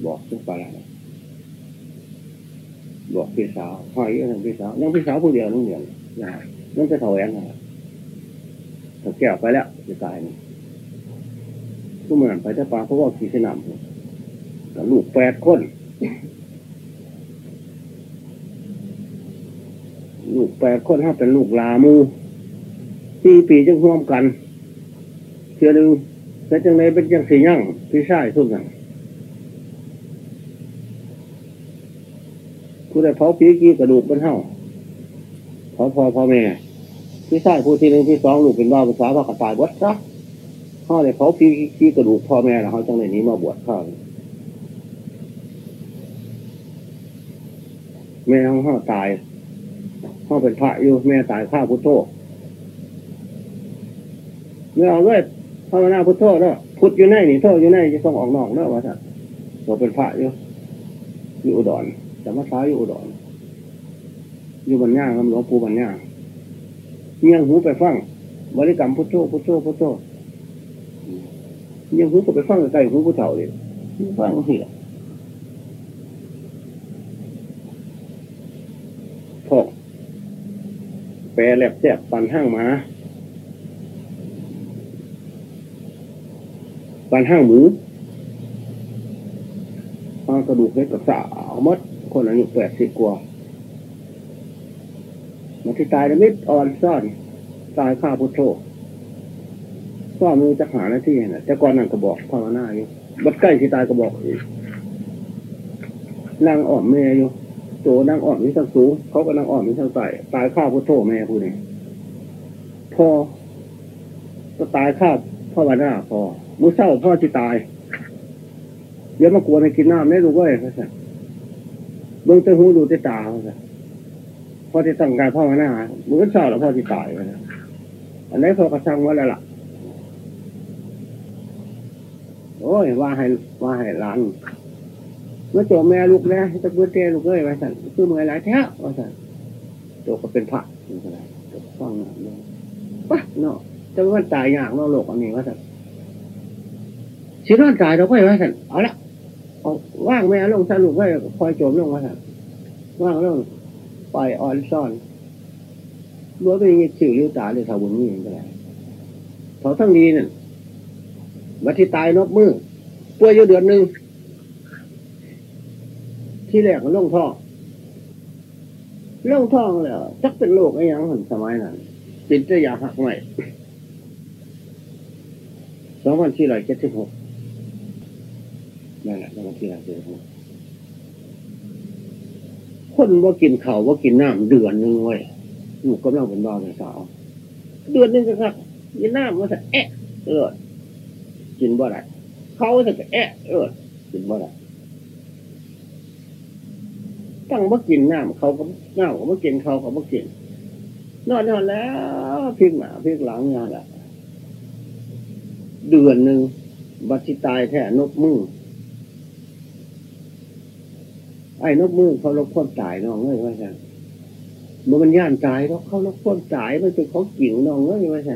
บอกทุกไปแล้วบอกพี่สาวพ่อเยอะทางพี่สาวยังพี่สาวผู้เดียวนั่งเดียวนะนั่นจะถอยนะถ้าแก้วไปแล้วจะตายนี่ก็เหมือนไปจะปลาเพราะว่าขี่สนามกับลูกแปดคน ลูกแปดคนถ้าเป็นลูกลามูสี่ปีจังร่วมกันเชื่อหนึ่งแต่จังเลยเป็นจังสี่ยั่งพี่ชายทุกอย่างกูได้เผาปีกี้กระดูกเป็นเท่าเผาพอพ่อแม่พี่ชายผู้ที่หนึ่งที่สองลูกเป็นบ้าภาษาพระกตายบดซะเขาเลยเผาปีกี้กระดูกพ่อแม่แล้วเขาจังเลยนี้มาบวชข้าแม่ของเขาตาย เขาเป็นพระอยู่แม่ตายข้าพุทโธเมื่อเอาเลยภาวนาพุทโธเนาะพุทธอยู่ในนี่โทษอยู่ในจะต้องออกนอกเนาะวะท่านเราเป็นพระอยู่อยู่อุดรจำมาซ้าอยู่อุดรอยู่บรรย่างครับหลวงปู่บรรย่างเงียงหูไปฟังบริกรรมพุทโธพุทโธพุทโธเงียงหูก็ไปฟังใกล้หูผู้เฒ่าเลยฟังเสียพอกแป รแหลบแสบปันห้างมาปันห้างหมูฟังกระดูกเล็กกับสาวมดคนอายุแปดสิบกว่ามันที่ตายแล้วมิดอ่อนซ่อน ตายข้าพุทโธก็มือจะหาหน้าที่นะแต่ก่อนนั่งก็บอกภาวนาอยู่บัดใกล้ที่ตายก็บอกอีกนั่งอ่อมแม่อยู่ โจนั่งอ่อมนี่ทั้งสูงเขาก็นั่งอ่อมนี่ทั้งใต้ตายข้าพุทโธแม่ผู้นี้พอก็ตายข้าพ่อวันหน้าพอมือเศร้าพ่อที่ตายเดี๋ยวมากลัวในกินน้ำไม่รู้ว่าอะไรสักเบื้องต้นหูดูที่ตาเขาสิพ่อที่ตั้งการพ่อมาหน้ามือเศร้าแล้วพ่อที่ตายไปนะอันนี้เขากระชังว่าแล้วล่ะโอ้ยว่าให้ว่าให้ร้าน เมื่อโจมแม่ลูกนะตะกุเตลูกเอ้ยไว้สั่นคือมือหลายแท้ว่าสั่นโจก็เป็นพระนี่ก็ได้ฟังเนาะปะเนาะจะว่าตายยากเนาะโลกอันนี้ว่าสั่นสินอนตายเราก็ไว้สั่นเอาละเอาว่างแม่ลงสรุปไว้คอยโจมลงว่าสั่นว่างลงปล่อยอ่อนซ่อนรั้วไปยิงสิวลิ้วตาเลยสาวบุญนี่ก็ได้เขาทั้งดีนั่นวัที่ตายนบมือป่วยอยู่เดือนหนึ่ง ที่แรกก็ล่องท่องล่องท่องแล้วจักเป็นโรคอะไรอย่างหันสมัยนั้นติดจะยาหักใหม่สองพันสี่ร้อยเจ็ดสิบหกนั่นแหละสองพันสี่ร้อยเจ็ดสิบหกคนว่ากินข้าวว่ากินน้ำเดือนนึงเว้ยอยู่กำลังเป็นบ้าเป็นสาวเดือนนึงก็ครับกินน้ำมันจะแอะเออกินบ่ได้เขาจะแอะเออกินบ่ได้ ตั้งว่ากินน้ำเขาก็น้ำเขาไม่กินเขาก็ไม่กินนอนนอนแล้วพลิกหนาพลิกหลังงานละเดือนหนึ่งบัตรตายแท้นกมือไอ้นกมือเขาลบความตายน้องเอ้ยว่าไงมันมันย่านตายแล้วเขาลบความตายมันเป็นของกิ่งน้องเอ้ยว่าไง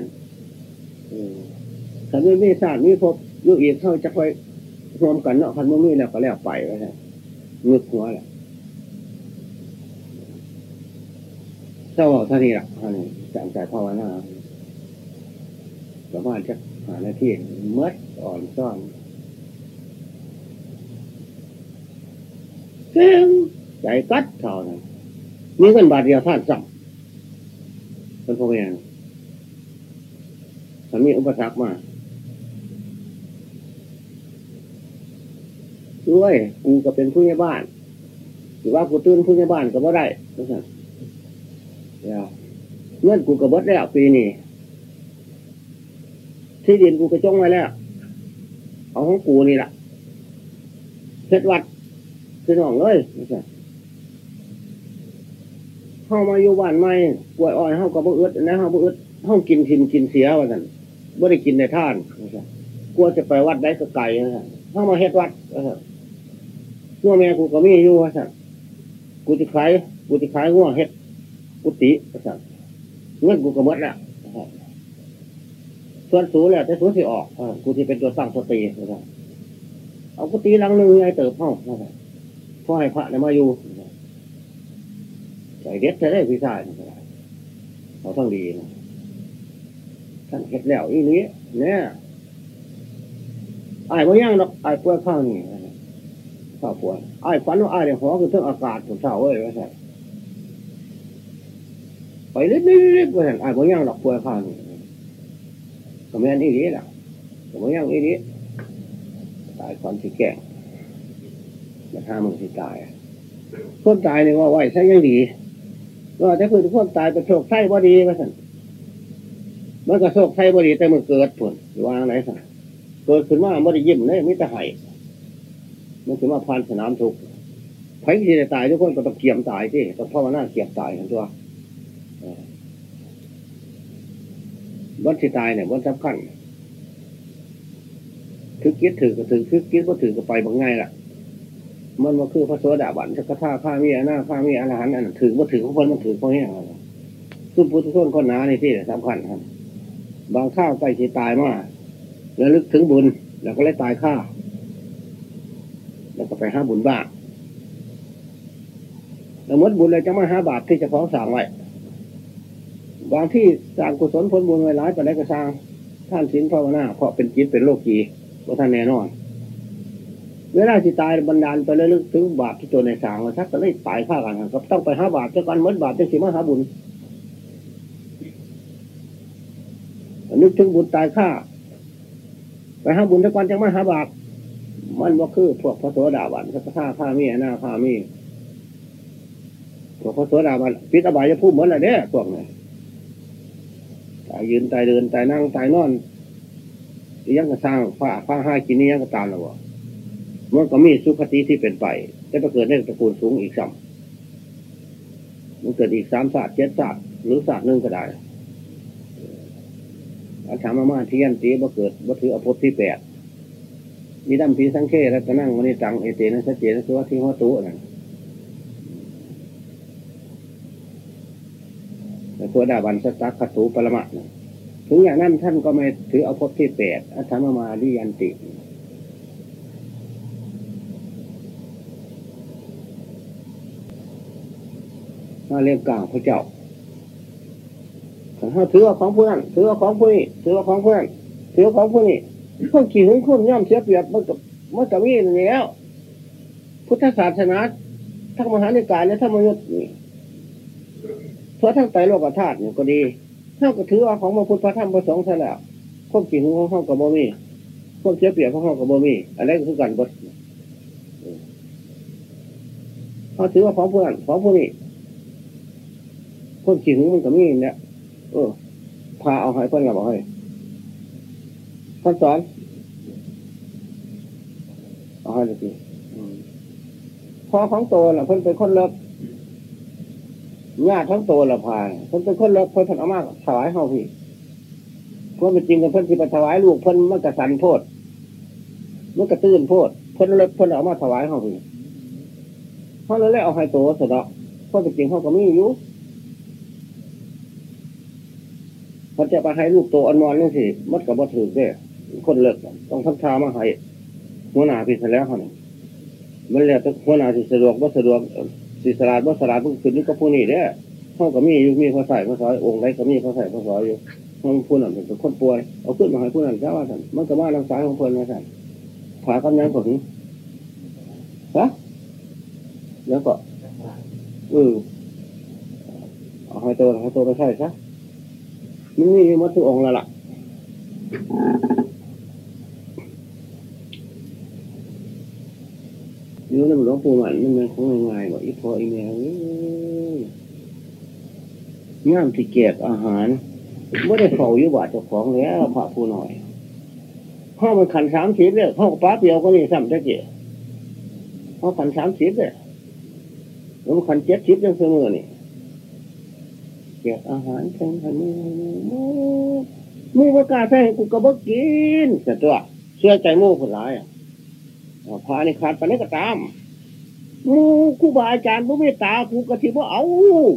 ถ้าไม่มีศาสตร์มีพบลูกเอกเข้าจะไปรวมกันเนาะคันมันมีแล้วก็แล้วไปว่าไงเงือกหัวแหละ เจ้าบอกท่านี้ละท่านี้จำใจภาวนาประมาณจะหาหน้าที่เมื่ออ่อนซ่อนเก่งใจกัดเท่านั้นมีเงินบาทเดียวท่านสั่งเป็นพวกนี้ถ้ามีอุปสรรคมาด้วยกูก็เป็นผู้ใหญ่บ้าน หรือว่ากูตื่นผู้ใหญ่บ้านก็บ่ได้ไม่ใช่เงินกูกระบดแล้วปีนี้ที่ดินกูกระจงไว้แล้ว เอาของกูนี่แหละเพชรวัดคือน้องเลยไม่ใช่เข้ามาอยู่บ้านใหม่ป่วยอ่อยเข้ากับบ่อึดนะเข้าบ่อึดเข้ากินชินกินเสียว่าสันไม่ได้กินในท่านไม่ใช่กลัวจะไปวัดได้ก็ไกลนะเข้ามาเฮ็ดวัดงัวแม่กูก็มีอยู่ว่าสันกูจะขายกูจะขายงัวงเฮ็ด กุฏิสัตว์เงินกูก็มดแล้วส่วนสูงแล้วแต่สูงสิออกอกูที่เป็นตัวสร้างสตินะครับเอากุฏิลังนึ่งไอ้เติบเข้าพ่อให้พระเนี่ยมาอยู่ใส่เด็ดจะได้พิซซ่าเขาต้องดีนะท่านเห็ดแล้วอีนี้เนี่ยไอ้บ่ย่างดอกไอ้ปวยข้าวนี่ข้าวปวยไอ้ฝันว่าไอ้เนี่ยหัวคือเท่งอากาศผมเศร้าเว้ยว่าใช่ ไปเรื่อยๆไปเห็นไอ้บ่ย่างดอกป่วยข้าวนี่ก็ไม่อันนี้ดีล่ะก็บ่ย่างนี้ดีตายความที่แก่มาทามึงที่ตายพวกตายเนี่ยว่าไหวใช่ยังดีว่าแต่คือพวกตายเป็นโชคไส้บ่ดีมาสั่นมันก็โชคไส้บ่ดีแต่มันเกิดผลวางไหนสั่นเกิดขึ้นมาไม่ได้ยิ้มเลยมิตรไห้มันถึงมาพันสนามทุกไผ่ที่จะตายทุกคนก็ต้องเกียมตายที่ต้องพ่อมาหน้าเกียมตายทั้งตัว วันที่ตายเนี่ยวันสำคัญถือคิดถือก็ถือถือคิดว่าถือก็ไปบางไงล่ะ มันมาคือพระโสดาบันสักท่าข้ามีอนาข้ามีอรหันต์อันถือว่าถือของคนมันถือของเนี่ยซึ่งพุทธชนคนหนาในที่สำคัญครับ บางข้าวใกล้ที่ตายมาแล้วลึกถึงบุญ แล้วก็เลยตายข้าแล้วก็ไปห้าบุญบ้างแล้วมดบุญเลยจะมาห้าบาปที่จะฟ้องสั่งไว้ บางที่สร้างกุศลผลบุญไว้ร้ายไปได้ก็สร้างท่านศีลภาวนาเพราะเป็นจิตเป็นโลกีว่าท่านแน่นอน เวลาที่ตายบรรดาลไปแล้วลึกถึงบาปที่ตัวในสางมาทักก็เลยตายฆ่ากันก็ต้องไปหาบาปเจ้ากันมดบาปจะสิมาหาบุญนึกถึงบุญตายฆ่า ไปหาบุญทุกวันจะมาหาบาปมันว่าคือพวกพระโสดาบันพระข้าข้ามีหน้าข้ามีพวกพระโสดาบันพิษอบายจะพูดเหมือนอะไรเนี่ยพวกนี้ ตายยืนตายเดินตายนั่งตายนอนยังกระสร้างผ้าผ้าห้ากินนี้ยังกระตามแล้วมันก็มีสุขติที่เป็นไปแต่ก็เกิดในตระกูลสูงอีกซ้ำมันเกิดอีกสามศาสตร์เจ็ดศาสตร์หรือศาสตร์หนึ่งก็ได้อาถามามาที่ยันตีบ่เกิดบ่ถืออภพที่แปดมีดำพีสังเคแล้วก็นั่งมันนี่ตังเอเตนะชัดเจนคือว่าที่หัวตู้นั่น แต่ตัวดาบันสตักขตูปรมะถึงอย่างนั้นท่านก็ไม่ถือเอาพจน์ที่แปดอัธรรมมาดิยันติมาเรียกกล่าวพระเจ้าถ้าถือว่าของผู้นั้นถือว่าของผู้นี้ถือว่าของผู้นั้นถือว่าของผู้นี้คนขี่หึงคนย่อมเสียเปรียบเมันกับเมันกับวิ่งแล้ว พุทธศาสนาทั้งมหานิกายและทั้งมนุษย์นี่ พราะทั้งไตรโลกธาตุเนี่ยก็ดีเท่ากับถือว่าของพระพุทธพระธรรมพระสงฆ์ซะแล้วคนขี่หึงของเขากับบ่มีคนเสียเปรียบของเขากับบ่มีอะไรก็คือกันบดเขาถือว่าของผู้นั้นของผู้นี้คนขี่หึงมันก็มีเนี่ยเออ พาเอาให้เพื่อนกับเอาให้ท่านสอนเอาให้เลยพอของโตล่ะเพิ่อนเป็นคนเลิก ญาติทั้งโตละพายเพิ่นเป็นคนเลิกเพิ่นเพิ่นเอามากถวายเฮาพี่เพราะเป็นจริงกับเพิ่นที่ไปถวายลูกเพิ่นมันกระสันโพดมันกระตื้นโพดเพิ่นเลิกเพิ่นเอามาถวายเฮาพี่เขาเลยเอาให้โตสะดอกเพราะเป็นจริงเขาก็มีอยู่เขาจะไปให้ลูกโตอันมอนนี่สิมัดกับวัตถุเด้คนเลิกต้องทำทามาให้หัวหน้าพี่เสร็จแล้วเขาเนี่ยมันแล้วแต่หัวหน้าสิสะดวกบ่สะดวก สิสลาดบ่สลาดมันขึ้นนี่ก็ผู้นี้เด้เขาก็มีอยู่มีพอใส่พอซอยองค์ใดก็มีพอใส่พอซอยอยู่ห้องผู้นั้นเป็นคนป่วยเอาขึ้นมาให้ผู้นั้นเจ้าว่าสั่นมันก็มาทางซ้ายของเพิ่นมาสั่นขวากำยังผลฮะแล้วก็เออเอาให้โตให้โตไปใส่ซะมันมีมัตถุองค์ละล่ะ อยู่ในหลวงปู่มันมันเป็นของง่ายๆกว่าอีพออีแมวย่ามที่เก็บอาหารไม่ได้เฝ้ายู่บาทเจ้าของแล้วพระผู้หน่อยห้องมันขันสามสิบเลยห้องป้าเปียวก็นี่ซ้ำจะเกี่ยห้องขันสามสิบเลยแล้วมันขันเจ็ดสิบยังเสมอนี่เก็บอาหารแข่งขันมือมูประกาศให้กูกระบอกกินแต่ตัวเชื่อใจมู่คนร้ายอะ พาในขาดไปนี่ก็ตามมูครูบาอาจารย์ผู้เมตตาครูกระทิบว่าเอา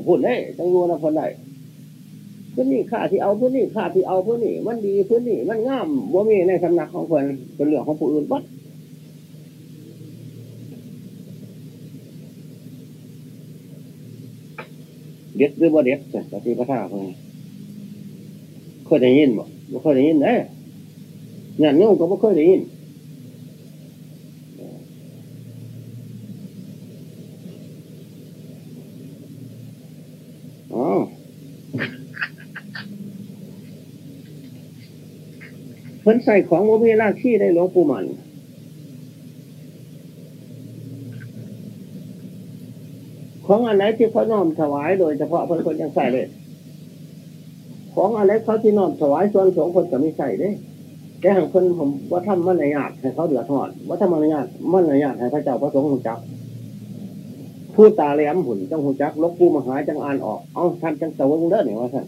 พูดได้จังรู้นะคนใดเพื่อนนี่ข้าที่เอาเพื่อนนี่ข้าที่เอาเพื่อนนี่มันดีเพื่อนนี่มันงามว่ามีในสำนักของคนเป็นเรื่องของผู้อื่นบัดเด็ดหรือบ่เด็ดแต่ปฏิปทาคนเคยได้ยินบ่บ่เคยได้ยินนะงานโยมก็บ่เคยได้ยินอ๋อเพิ่นใส่ของโมมีราขี้ได้หลวงปู่มันของอันไหนที่เขาน้อมถวายโดยเฉพาะเพิ่นคนยังใส่เลย ของอันไหนเขาที่น้อมถวายส่วนสงฆ์คนจะไม่ใส่เด้แต่หางคนผมว่าทำมันในญาติให้เขาเดือดร้อนว่าทำมันในญาติมันในญาติให้พระเจ้าพระสงฆ์หูจักพูดตาแหลมหุ่นจังหูจักลบปูมหาจังอ่านออก เอาท่านจังเตวงเด้อเนี่ยว่าท่าน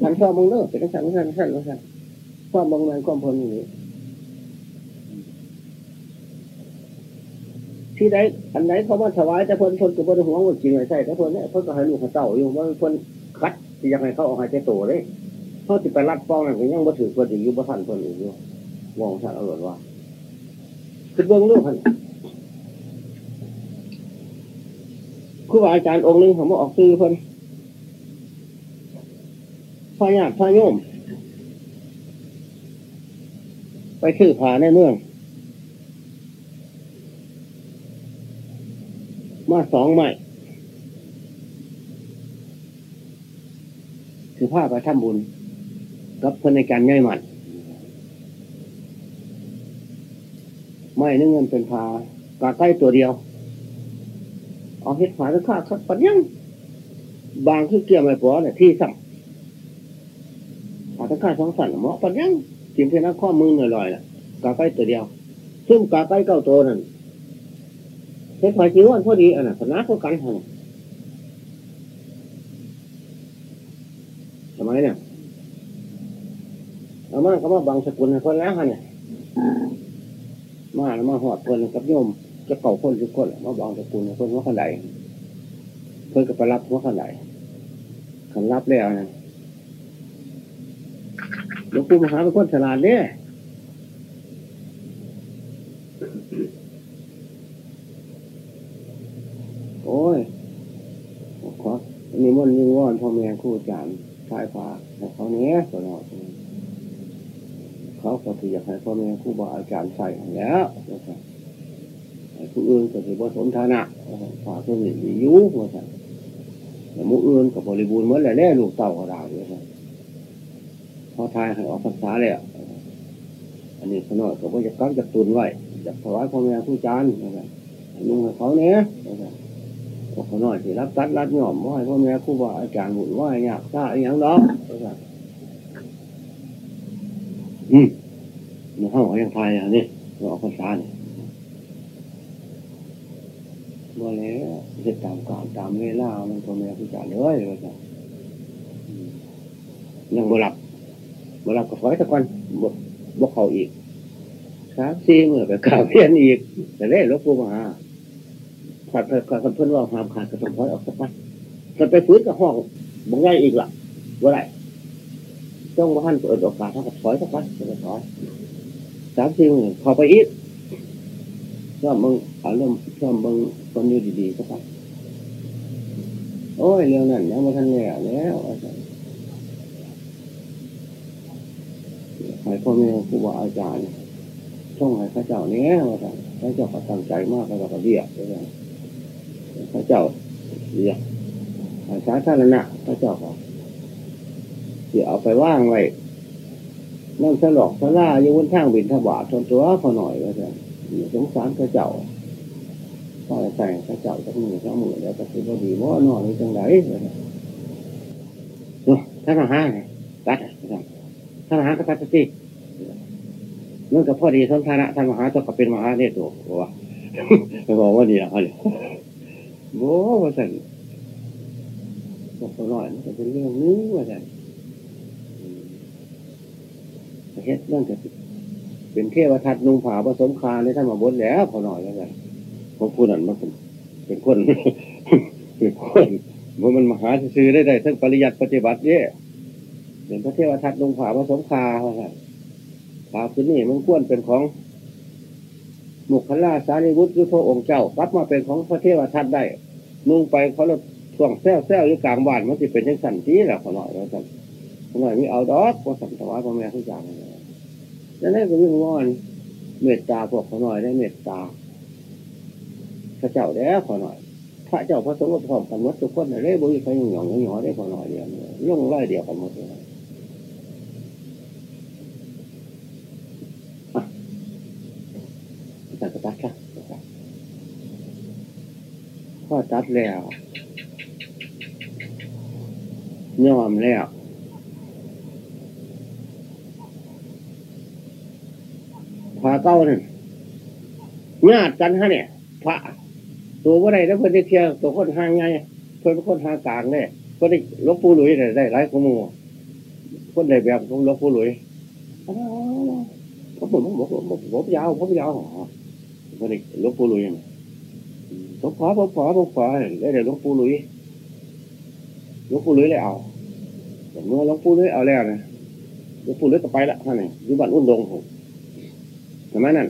ท่านชอบมึงเด้อเป็นท่านท่านท่านว่าท่านชอบมึงในความพลอย่างนี้ที่ใดอันไหนเขามาถวายแต่เพิ่นเพิ่นก็บ่ได้หวงว่าจริงไว้ใช่แต่เพิ่นเนี่ยเพิ่นก็ให้ลูกให้เต้าอยู่ว่าเพิ่นคัดที่ยังให้เขาเอาให้ใจโตเลยเขาติไปรัดป้องนั่นก็ยังบ่ถือเพิ่นอยู่บ่ทันเพิ่นอยู่มองท่านอาหลดว่าคือเบิ่งลูกท่านครูบาอาจารย์องค์หนึ่งเขามาออกซื้อเพิ่นพญาติพญโยม ไปซื้อผ้าในเมือง มาสองใหม่คือผ้าไปทำบุญ กับเพื่อนในการง่ายหมันไม่นึกเงินเป็นพากาใกล้ตัวเดียว เอาเห็ดฝาตะข้าคัดปัญญังบางคือเกี่ยวไม่พอเนี่ยที่สั่งฝาตะข้าสองสั่นเหมาะปัญญัง กินเพียงข้อมือหน่อยๆน่ะกาใกล้ตัวเดียว ซึ่งกาใกล้เก้าตัวนั่นเห็ดฝาจีวรพอดีอันน่ะสนาเขากันหันทำไมเนี่ยเอามาก็มาบางสกุลคนแล้วฮะเนี่ยมาแล้วมาหอดเพิ่นกับโยมจะเก่าคนทุกคนมาบอกตะกูลเพิ่นว่าขนใดเพิ่นก็ไปรับว่าขนใดขันรับแล้วนะ หลวงปู่มหาเป็นคนฉลาดเนี่ยโอ้ยขอนี่มันยิ่งว่อนพ่อแม่ครูอาจารย์ชายฟ้าแต่เขาเนี้ยตลอดเขาก็ที่อยากให้พ่อแม่ครูบาอาจารย์ใส่แล้วนะครับผู้อื่นก็ถือว่าสมฐานะฝากเพื่อนมียุนะครับแต่มู่อื่นกับบริบูรณ์เหมือนแหละแน่ลูกเต่าก็ได้นะครับ พอทายให้ออกภาษาแล้วอันนี้ขนอยก็ว่าจะกักจะตุนไว้จะถวายพ่อแม่ครูอาจารย์นะครับนุ่งให้เขาเนี้ยนะครับพวกเขาหน่อยสิรับตัดรับหย่อมว่าให้พ่อแม่ครูบาอาจารย์หมุนว่าอยากซ่าอย่างนั้นะครับอืมมันเข้าของยังไทยอะนี่เราออกภาษาเนี่ยบ่แล้วจะตามการตามเวลามันพ่อแม่ครูอาจารย์เลยว่าจะยังบ่หลับ บ่หลับก็ถอยตะกันบ่บ่เขาอีกสามสี่เมื่อไปกราบเพียนอีก แต่เล่หลวงปู่มหาขาดขาดเพื่อนว่าหามขาดกระต้องถอยออกสักพักจะไปฟื้นกับห้องบ่ง่ายอีกล่ะว่าไรจ้องว่าท่านเปิดโอกาสถ้ากับถอยสักพักจะถอยสามสี่มื่อพอไปอีกชอบมึงอารมณ์ชอบมึงคนอยู่ดีๆสักพักโอ้ยเรื่องนั้นยังมาทันแล้วแล้ว ให้พ่อแม่ครูบาอาจารย์ช่องให้ข้าเจ้าเนี้ยว่าข้าเจ้าก็ตั้งใจมากข้าเจ้าก็เรียกข้าเจ้าเรียกสาธารณะข้าเจ้าก็เดี๋ยวเอาไปว่างไว้นั่งสลอกสลาอยู่บนทางบินทบาททนตัวพอหน่อยว่าจะสงสารข้าเจ้าถ้าแต่งข้าเจ้าจะมือจะมือแล้วก็คือพอดีว่านอนจังไรเนาะท่านมหาตัดท่า นมหาก็ตัดสินั่นก็พ่อดีสมฐานะท่านมหาต้องเป็นมหาเนี่ยตัวว่าบอกว่าดีนะเขาเลยโว้ว่าสันบอกตัวน้อยมันจะเป็นเรื่องนู้ว่าสันเฮ็ดเรื่องจะเป็นเทวทัตนุ่งผาผสมคาในท่านมาบดแล้วพอหน่อยแล้วกันผมพูดนั่นมันเป็นคนเป็นคนมันมันมหาซื้อได้ได้ทั้งปริยัติปฏิบัติเนี่ย เป็นพระเทวทัตนุ่งผาผสมคาว่าสันผาขึ้นนี่มันควรเป็นของมุขลาสารีวุฒิหรือพระองค์เจ้ากลับมาเป็นของพระเทวทัตได้นุ่งไปเขาเราช่วงแซวแซวอยู่กลางบ้านมันจะเป็นยังสั่นที่แหละขอหน่อยแล้วกันขอหน่อยมีเอาดอกว่าสันถวายพ่อแม่ทุกอย่างแล้วนั่นก็ยิ่งว่อนเมตตาพวกขอหน่อยได้เมตตาพระเจ้าแล้วขอหน่อย พระเจ้าพระสงฆ์พร้อมกันหมดทุกคนเลยบุญใครหย่องหย่อได้ขอหน่อยเดียวย่องร้อยเดียวกันหมดเลย ตัดตัดค่ะพ่อตัดแล้วยอมแล้วพาเก้านั่นญาติกันฮะเนี่ย พระตัวว่าไรแล้วเพื่อนได้เที่ยวตัวคนห่างไงเพื่อนเป็นคนห่างกลางเนี่ยเพื่อนได้ลบปูหลุยได้ได้หลายขโมยคนได้แบบของลบปูหลุยผมผมผมผมผมยาวผมยาวหรอ พื่อนได้ลบปูลุยผมขอผมขอผมขอได้เดี๋ยวลบปูลุยลบปูลุยเลยเอาแต่เมื่อลบปูลุยเอาแล้วนะลบปูลุยก็ไปละท่านนี่ยู่บ้านอุ่นดงผมทำไมนั่น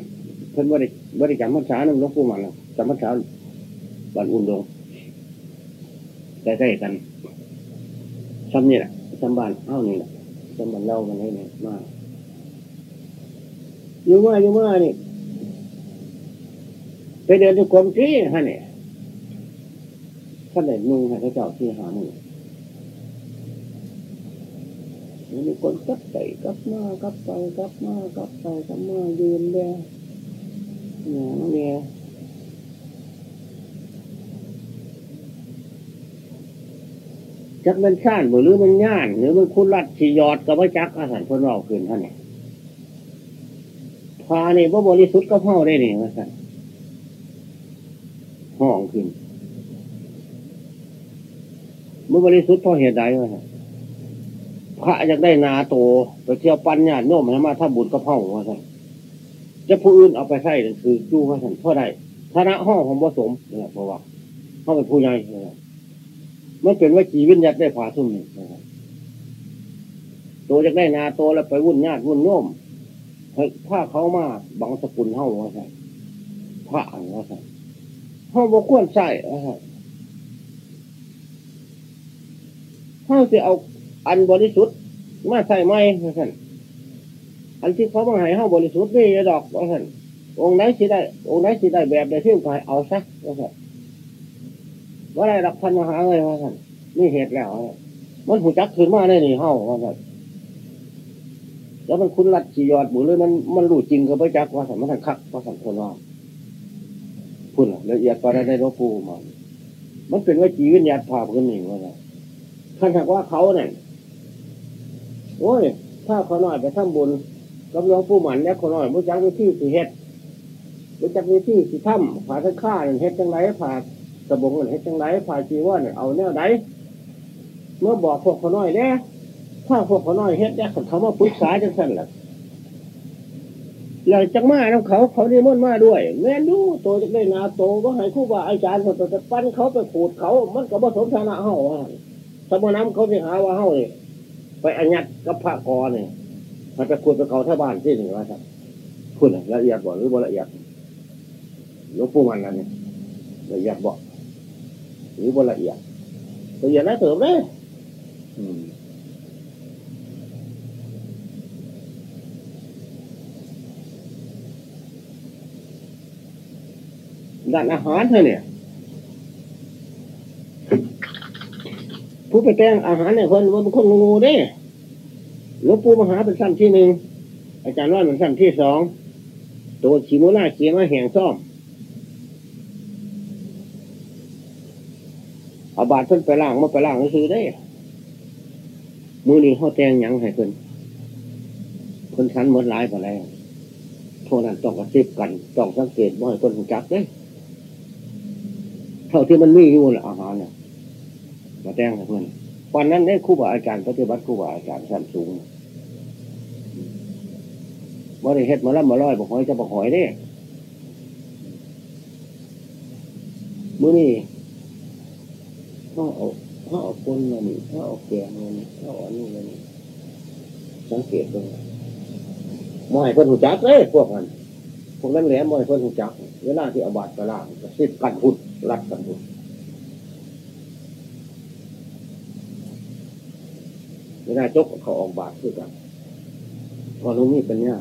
เพิ่นบริบริจำพรรษานั่นลวงปู่มันละจำพรรษาบ้านอุ่นดงใกล้ๆกันซ้ำนี่แหละซ้ำบ้านเอ้านี่แหละซ้ำบ้านเล่ามันให้เนี่ยมากยู่เมื่ออยู่เมื่อนี่ ไปเดินทุกคนที่ฮะเนี่ยท่านเด็นุ่งให้เขาเจ้าที่หามือมีคนกับไปกับมากับไปกับมากับไปกับมายืนเดียเนี่ยน้องเดียจักมันชาติหรือมันย่าน หรือมันคุณรัดสียอดกับว่าจักอาหารคนเราคืนท่านเนี่ยพาเนี่ยว่าบริสุทธิ์ก็เผ่าได้เนี่ยว่าสั่น ห้องขึ้นเมื่อบริสุทธิ์เพราะเหตุใดวะพระอยากได้นาโตไปเที่ยวปัญญาโน้มให้มาถ้าบุญก็เผ่าว่าสั่นจะผู้อื่นเอาไปใช้คือจู้ว่าสันเพราใดฐานะห้องของผสมนะเพราะว่าเขาเป็นผู้ใหญ่นะมันเป็นว่าจีวิญญาตได้ผาทุ่มนี่นะครับตัวจะได้นาโตแล้วไปวุ่นญาติวุ่นโน้มถ้าเขามาบังสกุลเฮาว่าใช่พระอังว่าใช่ เฮาบ่ควรใส่ว่าใช่เฮาจะเอาอันบริสุทธิ์มาใส่ไหมว่าใช่อันที่เขามาให้เฮาบริสุทธิ์นี่ดอกว่าใช่องค์ไหนสิได้ องค์ไหนสิได้แบบใดที่ไปเอาซะว่าใช่ว่าได้รับพันมหาเลยว่าใช่นี่เหตุแล้วมันหูจักขึ้นมาได้นี่เฮาว่าใช่แล้วมันคุณรัดจียอดบุหรือมันมันรู้จริงกับพระจักว่าสัมมันคักว่าสัมคนว่า พูดละเอียดก็ได้ได้รปูมันมันเป็นว่าจีวิญญาณภาพกันหนึ่งว่าไงท่านหากว่าเขาเนี่ยโอ้ย ถ้าเขาหน่อยไปทำบุญกับหลวงปู่หมันเนี่ยเขาหน่อยมุจักวิธีสิเฮ็ดมุจักวิธีสิถ้ำผาทั้งข้าเนี่ยเฮ็ดจังไรผ่ากระบงเนี่ยเฮ็ดจังไรผ่าจีว่าเนี่ยเอาเนี่ยไหนเมื่อบอกพวกเขาหน่อยเนี่ยถ้าพวกเขาน้อยเฮ็ดเนี่ยเขามาปรึกษาจังสั่นแหละ หลังจากมาแล้วเขาเขาได้ม่นมาด้วย แม่ดูโตจะได้นาโตก็ให้คู่ว่าอาจารย์เขาจะปั้นเขาไปขูดเขา มันก็ผสมฐานะเฮาสมน้ำเขาไปหาว่าเฮาเนี่ยไปอัญญัตกับพระกรเนี่ยมันจะขูดไปเขาท่าบ้านที่หนึ่งว่าครับคุณละเอียดบ่หรือบ่ละเอียดหลวงปู่มันนั่นเนี่ยละเอียดบ่หรือบ่ละเอียดละเอียดนะเติมเลยอืม ด้านอาหารเธอเนี่ย ผู้ไปแต่งอาหารเนี่ยคนว่าเป็นคนงูเด้หลวงปู่มหาเป็นสั้นที่หนึ่งอาจารย์ว่าเป็นสั้นที่สองตัวขีมุล่าเขียมาแห่งซ่อมอาบาดเพิ่นไปล่างมาไปล่างก็ซื้อได้ มือนี้เขาแตงยังให้เพิ่นคนชั้นหมดหลายไปแล้วพวกนั้นต้องกระซิบกัน ต้องสังเกตบ่อยคนจับเด้ ท่าที่มันมีอยู่แหละอาหารเนี่ยมาแจ้งให้เพื่อนวันนั้นได้ครูบาอาจารย์ปฏิบัติครูบาอาจารย์สั้นสูงว่าได้เฮ็ดมาล้วมาลอยบอกหอยจะบอกหอยได้มื่อนี้ถ้าเอาถ้าเอาคนมานี่ถ้าเอาแกงมานี่ถ้าเอาอนนี้มานี่สังเกตดูมอยคนหูจักเลยพวกมันพวกนั้นแหลมมอยคนหูจัก เวลาที่เอาบาดกระล่างสิบกันพุด รัดกันพุดเวลาจกเขาออกบาดคือกันพอรู้นี่เป็นเนี่ย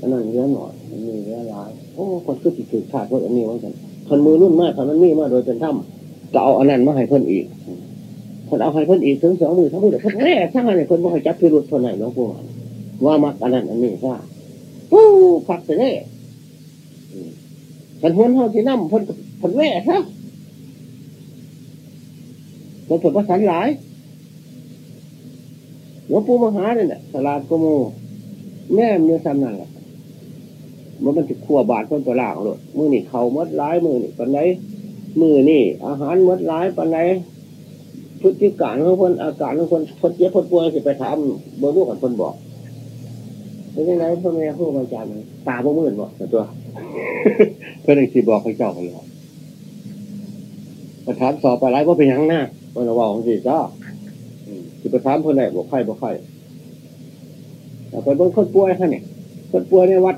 อันนั้นเยอะหน่อยมันมีเยอะหลายโอ้คนคือติดถือขาดพวกอันนี้ว่ากันคนมือรุ่นมากคนนั้นนี่มาโดยเป็นถ้ำจะเอาอันนั้นมาให้เพิ่นอีกคนเอาให้เพิ่นอีกถึงสองมือทั้งมือเดี๋ยวเพิ่นแร่ช่างอะไรคนบ่ให้จับพิรุษเท่าไหร่น้องพวกว่ามักอันนั้นอันนี้ว่าโอ้ฟักเสีย ฉันหัวเขาที่นั่มพนพนแว่ซะพนผลประสานหลายหัวงปู่มหาเนี่ยสลาดกโมแม่เนื้อซ้ำนั่นแหละมันมันจะขัวบาดคนตัวล่างเลยมือนี่เขามัดร้ายมือนี่ปันไหนมือนี่ อาหารมัดร้ายปันไหนพฤติการของคนอาการของคนคนเจ็บคนป่วยจะไปถามเบอร์ลูกกับคนบอกเป็นยังไงพ่อแม่ผู้อาจารย์ตาพ่อมืดบอกตัว เพื่อนสิบอกให้เจ้าไปเลยประธานสอบไปไรว่าเป็นยังหน้ามันว่าของสิจ้าสิประธานเพื่อนไหนบอกไข่บอกไข่แต่ไปเบิ่งคนป่วยท่านเนี่ยคนป่วยในวัด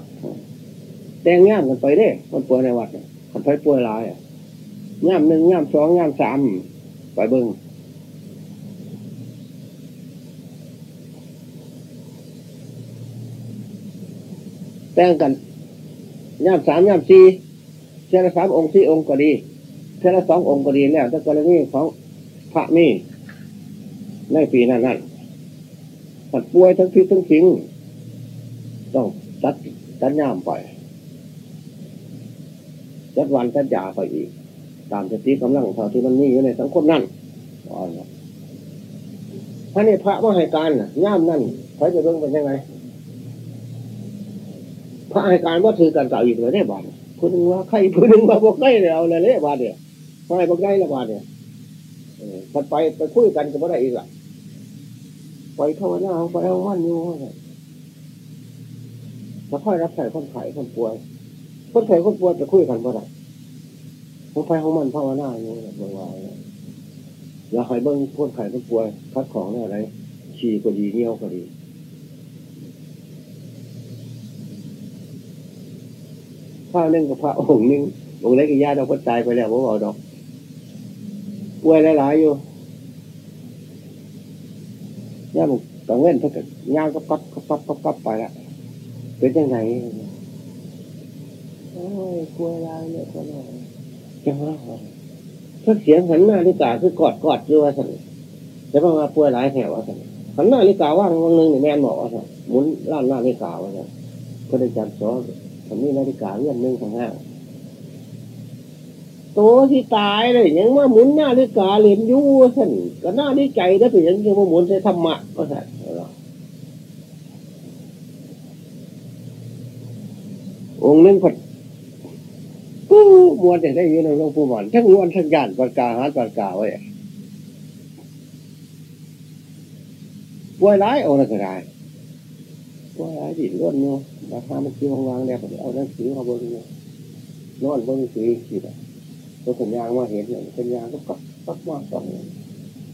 แต่งย่ามกันไปเด้คนป่วยในวัดเนี่ยคนไปป่วยหลายอะย่ามหนึ่งย่ามสองย่ามสามไปเบิ่งแต่งกันย่ามสามย่ามสี่ ท่ละสามองค์สี่องค์ก็ดีเท่ละสององค์ก็ดีแล้วแต่กรณีของพระมีในปีนั้นนั่นตัดป่วยทั้งพิษทั้งสิง ต้องตัดตัดย่ามไปจัดวันจัดยาไปอีก ตามสติกำลังเท่าที่มันมีอยู่ในสังคมนั่นถ้านี่พระว่าให้การย่ามนั่นเขาจะเรื่องเป็นยังไงพระให้การว่าถือการเก่าอีกเลยได้บาท พูดนึงว่าใครพูดนึงว่าบอกใกล้เลยเอาเลยเลยบาทเนี่ยใครบอกใกล้ละบาทเนี่ยถัดไปไปคุยกันก็ไม่ได้อีกละไปเท่านั้นไปเอาวันอยู่ไปถ้าพ่อยรับใส่คนไข้คนป่วยคนไข้คนป่วยจะคุยกันเมื่อไหร่ของไฟของมันภาวนาอยู่แบางวันแล้วใครเบิ้งคนไข้คนป่วยคัดของอะไรฉี่ก็ดีเงี้ยวก็ดี พระนึงกับพระองค์นึงองค์เล็กกับญาติเราก็ตายไปแล้วว่าเอาดอกป่วยหลายๆอยู่ย่ามึงกังเว้นถ้าเกิดย่างก็ปั๊บก็ปั๊บก็ปั๊บไปละเป็นยังไงโอ้ยป่วยหลายเนี่ยก็ได้จังหวะถ้าเสียงหันหน้าลิกาคือกอดกอดด้วยว่าสันแต่ว่ามาป่วยหลายแถวว่าสันหันหน้าลิกาว่างวันหนึ่งเนี่ยแม่นบอกว่าสันหมุนล้านหน้าลิกาว่าสันก็ได้จัดสอน ทำนี่นาฬิกาเรื่องหนึ่งของห้าตัวที่ตายเลยยังว่าหมุนหน้าฬิกาเหรียญยูสันก็หน้าดีใจแล้วถึงยังยังว่าหมุนใช้ธรรมะก็สันองค์นึงผัดปู้มวนแต่ได้ยินหลวงปู่หมันทั้งมวนทั้งยานปากกาหาปากกาไว้ป่วยร้ายเอาอะไรก็ได้ป่วยร้ายดิล้วนเนาะ ราคามันคืองวางแล้วเอาหนังสือมาบนเนอนบนหนังสือขีดตัวสัญญาว่าเห็นเนี่ยสัญญาก็กักกักมากสอง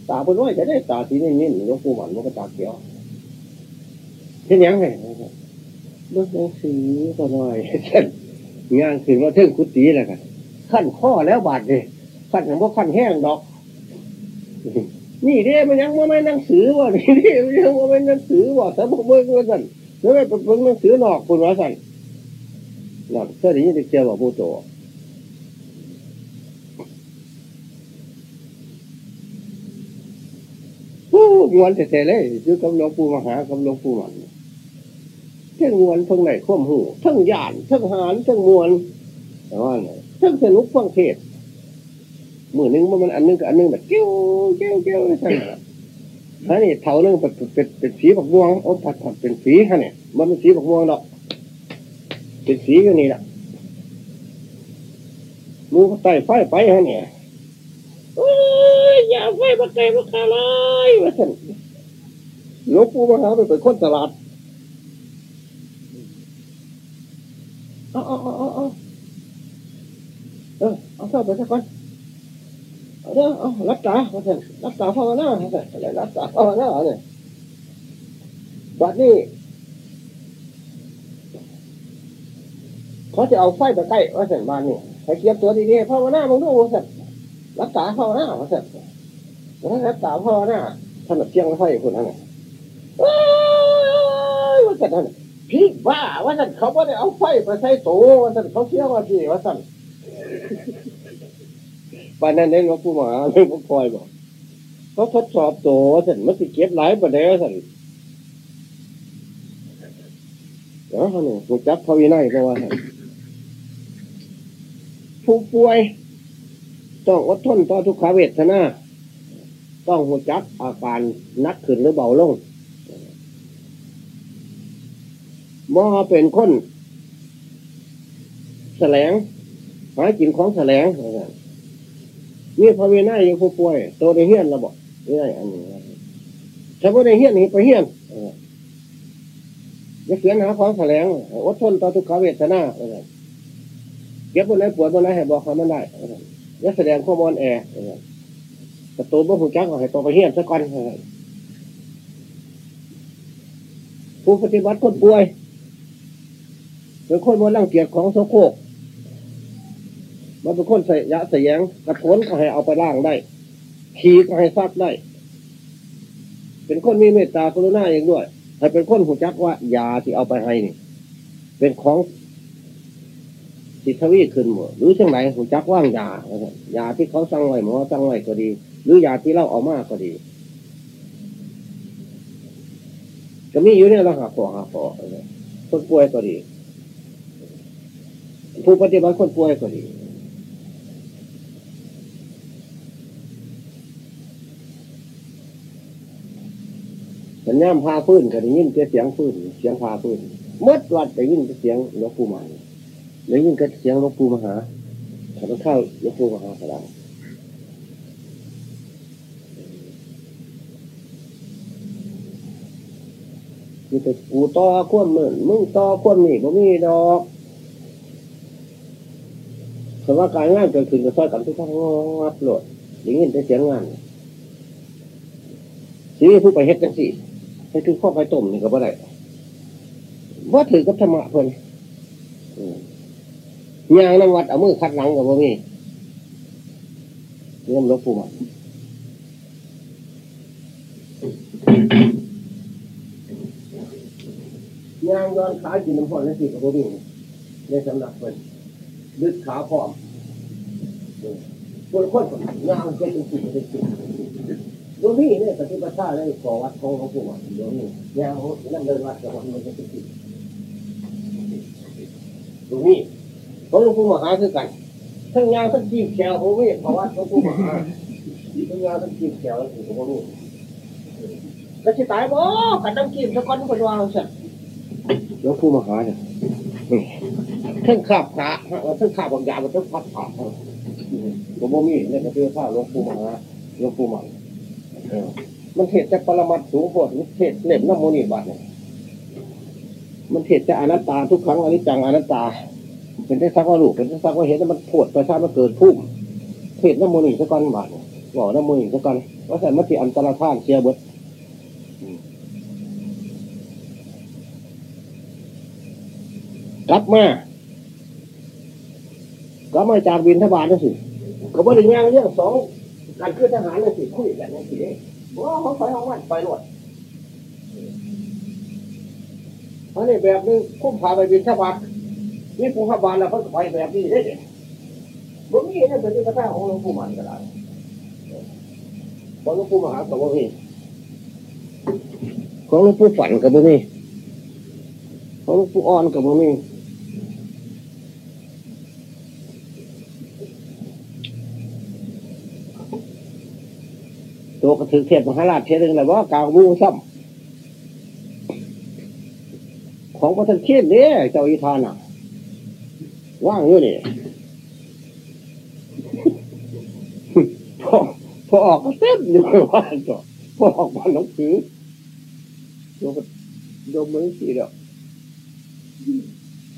ตาเป็นว่าจะได้ตาสีนิ่มๆหลวงปู่หมันมันก็ตาเขียวเช่นยังไงเลือกหนังสือก็หน่อยเช่นงานถึงว่าเท่งกุฏิแหละกันขั้นข้อแล้วบาดเลยขั้นของพวกขั้นแห้งดอก นี่เด้มันยังว่าไม่หนังสือว่ะนี่เด้มันยังว่าไม่หนังสือว่ะแต่พวกเบิ้งว่าสั่น แล้วไม่เป็นหนังสือนอกคุณว่าสั่นนั่นเสื้อนี้จะเจอว่าผู้โตผู้มวนแต่เลยอยู่กับหลวงปู่มหากับหลวงปู่มันทั้งวนทั้งไหนข้อมหูทั้งหยานทั้งหานทั้งมวนแต่ว่าไงทั้งสนุกฟังเทศมือนึงมันอันนึงกับอันนึงแบบเกี้ยวเกี้ยวเกี้ยวใช่ไหม อันนี้เท่านึงเป็นเป็นเป็นสีบักม่วงโอ้ผัดผัดเป็นสีฮะเนี่ยมันเป็นสีบักม่วงดอก เป็นสีอยู่นี่แหละมูก็ไต่ไฟไปฮะเนี่ยโอ้ยอย่าไฟมาไต่มาคาลายว่าสันหลวงปู่มหาเป็นคนตลาดเอาเอาเอาเอาเอาเออเอาเข้าไปสักคน เอาเอารับตาว่าสันรับตาภาวนาว่าสันอะไรรับตาภาวนาเนี่ยบัดนี้เขาจะเอาไฟไปใกล้ว่าสันบานนี่ให้เกียบตัวดีๆภาวนาบางดูว่าสันรับตาภาวนาว่าสันแล้วรับตาภาวนาท่านเชียงไฟคนนั้นว้ายว่าสันนั่นพี่บ้าว่าสันเขาว่าได้เอาไฟไปใส่โตว่าสันเขาเชื่อว่าพี่ว่าสัน ปานนั้นเองหลวงปู่มาเรื่องพวกคอยบอกเขาทดสอบโตว่าสันมันสิเก็บหลายประเดี๋ยวสันเดี๋ยวเขาเนี่ยผู้จับพวินัยเพราะว่าผู้ป่วย ต้องอดทนต่อทุกขเวทนาต้องหัวจักอาการนักขึ้นหรือเบาลงมอเป็นคนแสลงหากินของแสลง มีพระเวนัยอยู่ผู้ป่วยตัวในเฮียนระบอกนี่ไงอันนี้ถ้าว่าในเฮียนนี่ไปเฮียนจะเขียนหาของแสลงอดทนต่อทุกขเวทนาเก็บบนไหนปวดบนไหนให้บอกเขามันได้อย่าแสดงข้อมูลแอร์แต่ตัวบ่หูจักให้ตัวไปเฮียนสักก่อนผู้ปฏิบัติคนป่วยเป็นคนมันรังเกียจของโสโคก มันเป็นคนใส่ยะใส่แยงกระโถนก็ให้เอาไปล่างได้ ขี่ก็ให้ซักได้ เป็นคนมีเมตตากรุณาเองด้วยให้เป็นคนหูจักว่ายาที่เอาไปให้นี่ เป็นของสิทวีขึ้นหมดหรือเช่นไหนหูจักว่างยายาที่เขาสั่งไว้หมอสั่งไว้ก็ดี หรือยาที่เราเอามาก็ดีก็มีอยู่เนี่ยเราหาพอหาพอคนป่วยก็ดี ผู้ปฏิบัติคนป่วยก็ดี สัญญาณพาพื้นก็ได้ยินเสียงพื้นเสียงพาพื้นเมื่อวัดได้ยินเสียงหลวงปู่มันได้ยินก็เสียงหลวงปู่มหาถ้ามันเข้าหลวงปู่มหาก็ได้มีแต่กูต่อควมเหมือนมึงต่อควมนี่บ่มีดอกคำว่าการงานเกิดขึ้นก็ซอยกันทุกทั้งงัดโหลดอย่างนี้จะเสียงงานสิผู้ไปเฮ็ดกันสิ ให้ถึงข้อไปต้มนี่ก็บ่ได้ว่าถือกับธรรมะเพิ่นยางน้ำวัดเอามือคัดหลังกับบ่มีเรื่องลบปูมันยางย้อนขากินน้ำพอแล้วสิกับบ่มีในสำนักเพิ่นดึดขาพร้อมคนคนยางเป็นสิ่งเป็นสิ่ง ดูนี่เนี่ยปฏิบัติท่าได้ขอวัดของหลวงปู่มันเดี๋ยวนี้ยางนั่นเดินวัดกับมันจะเป็นสิ่งดูนี่ของหลวงปู่มหาคือกันทั้งยางทั้งจีบแขวผมไม่ขอวัดหลวงปู่มหาทั้งยางทั้งจีบแขวถึงผมรู้แล้วจะตายบ่กันต้องกินสักคนคนวางสัตว์หลวงปู่มหาเนี่ยเพิ่งขับพระเพิ่งขับบางอย่างมันเพิ่งพัดผ่าผมบ่มีเนี่ยก็คือข้าวหลวงปู่มหาหลวงปู่มัน มันเทศจะปรมัดสูงโพดมันเทศเล็บน้ำมูนีบัตเนี่ยมันเทศจะอนัตตาทุกครั้งอนิจจังอนัตตา เป็นได้ซักว่าลูกเป็นได้ซักว่าเห็นแล้วมันปวดประชามันเกิดพุ่มเทศน้ำมูนีสักก้อนบาทหล่อน้ำมูนีสักก้อนว่าแต่มันที่อันตรธานเสียบดกลับมากลับมาจากบินทบาทนั่นสิก็บ่ได้ย่างเรื่องสอง การขึ้นทหารนั่นสิคุยกันนั่นสิว่าเขาไปเอาวันไปรวดอันนี้แบบนึงคุ้มพาไปบินทบาทนี่ผู้ทบาทแล้วเขาไปแบบนี้ได้บ่มีนั่นเป็นที่กระทาของหลวงปู่มันก็ได้ของหลวงปู่มหากับบ่มีของหลวงปู่ฝันกับบ่มีของหลวงปู่อ่อนกับบ่มีตัวกระ ถือเทพมหาราชเทนึงเลยว่ากาวมูซ้ำของพระท่านเขียนเนี่ยเจ้าอีทานอะว่างอยู่นี่พอพอออกก็เต้นอยู่ว่าจ้ะพอออกมาหนังสือโยมโยมมือสีเดียว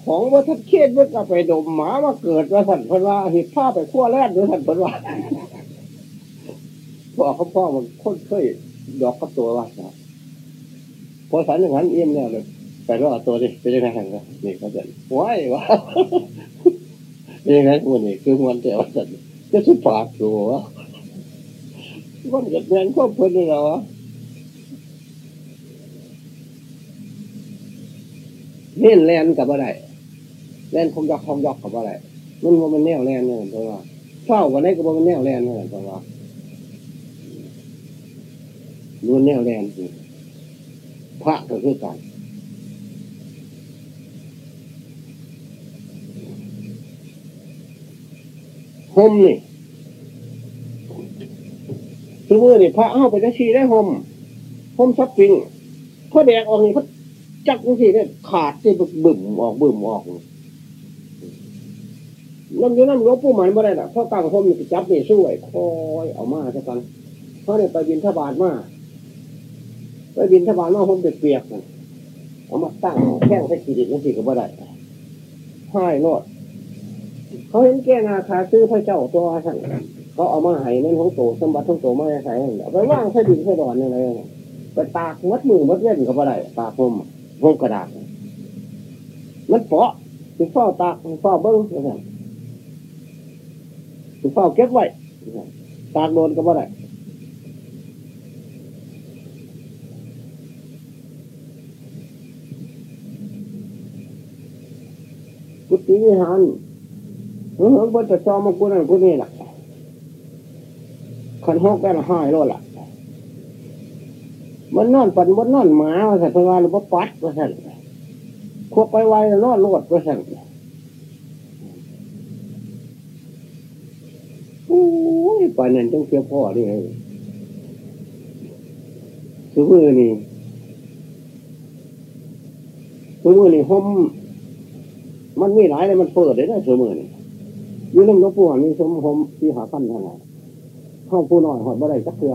ของว่าท่านเขียนมันก็ไปดมหมามาเกิดว่าสันพันว่าหิบผ้าไปขั้วแรกด้วยสันพันว่า พอเขาพ่อมันคนเคยดอกกับตัวว่าพอสันอย่างนั้นเอี่ยมแล้วเลยไปรอตัวดิเป็นยังไงกันนี่เขาจะว้ายวะเป็นยังไงมันนี่คือมันแต่ว่าสันจะสุดปากอยู่วะมันจะแทนก็เพิ่นเลยเหรอเล่นแลนกับอะไรแลนคงยอกคงยอกกับอะไรมันว่ามันแนวแลนเนี่ยเพราะว่าเฝ้ากันได้ก็บอกมันแนวแลนเนี่ยเพราะว่า ล้วนแนวแรงจริพระก็คือกันห่มนี่คือมือนี่พระเอาไปได้ชีได้ห่มห่มซับปิงพอแดกออกนี่พอจักจังสีเนี่ยขาดที่บึ่มออกบึ่มออกนั่นอยู่นั่นหลวงปู่หมายไม่ได้หรอกเพราะกลางห่มนี่จับนี่ช่วยคอยเอามาจะกันเพราะเนี่ยไปบินทบาทมา ไปบินทบาทมาผมเปียกๆกันเอามาตั้งแข้งใส่ขีดนั่นสิก็บ่ได้ห้อยโนดเขาเห็นแก่นาคาซื้อพระเจ้าตัวสั่งเขาเอามาให้นั่นของโตสมบัติของโตมาใส่ไปว่างใส่ดินใส่ดอนอะไรไปตากมัดมือมัดเล่นก็บ่ได้ตากผมผมกระดาษมันเปาะถึงเฝ้าตากเฝ้าเบิ้งอะไรถึงเฝ้าเก็บไว้ตากโดนก็บ่ได้ กุฏิวิหารเฮ้ยบนจะจอมากูนั่นกูนี่แหละขันหกได้ห้อยโลละมันนอนปันบนนอนหมาว่าสัตว์ว่าหรือว่าปัดว่าสัตว์ควบไปไวแล้วนอนโลดว่าสัตว์โอ้ยป่านนั้นต้องเสียพ่อนี่ไงสุมือนี่สุมือนี่ห่ม มันมีหลายเลยมันเปิดได้ได้เสมอนี่ยู่น้ำหลวงปู่มีสมหมที่หาพันเท่าไหนห้องผู้น้อยหอดบ่ได้สักเทือ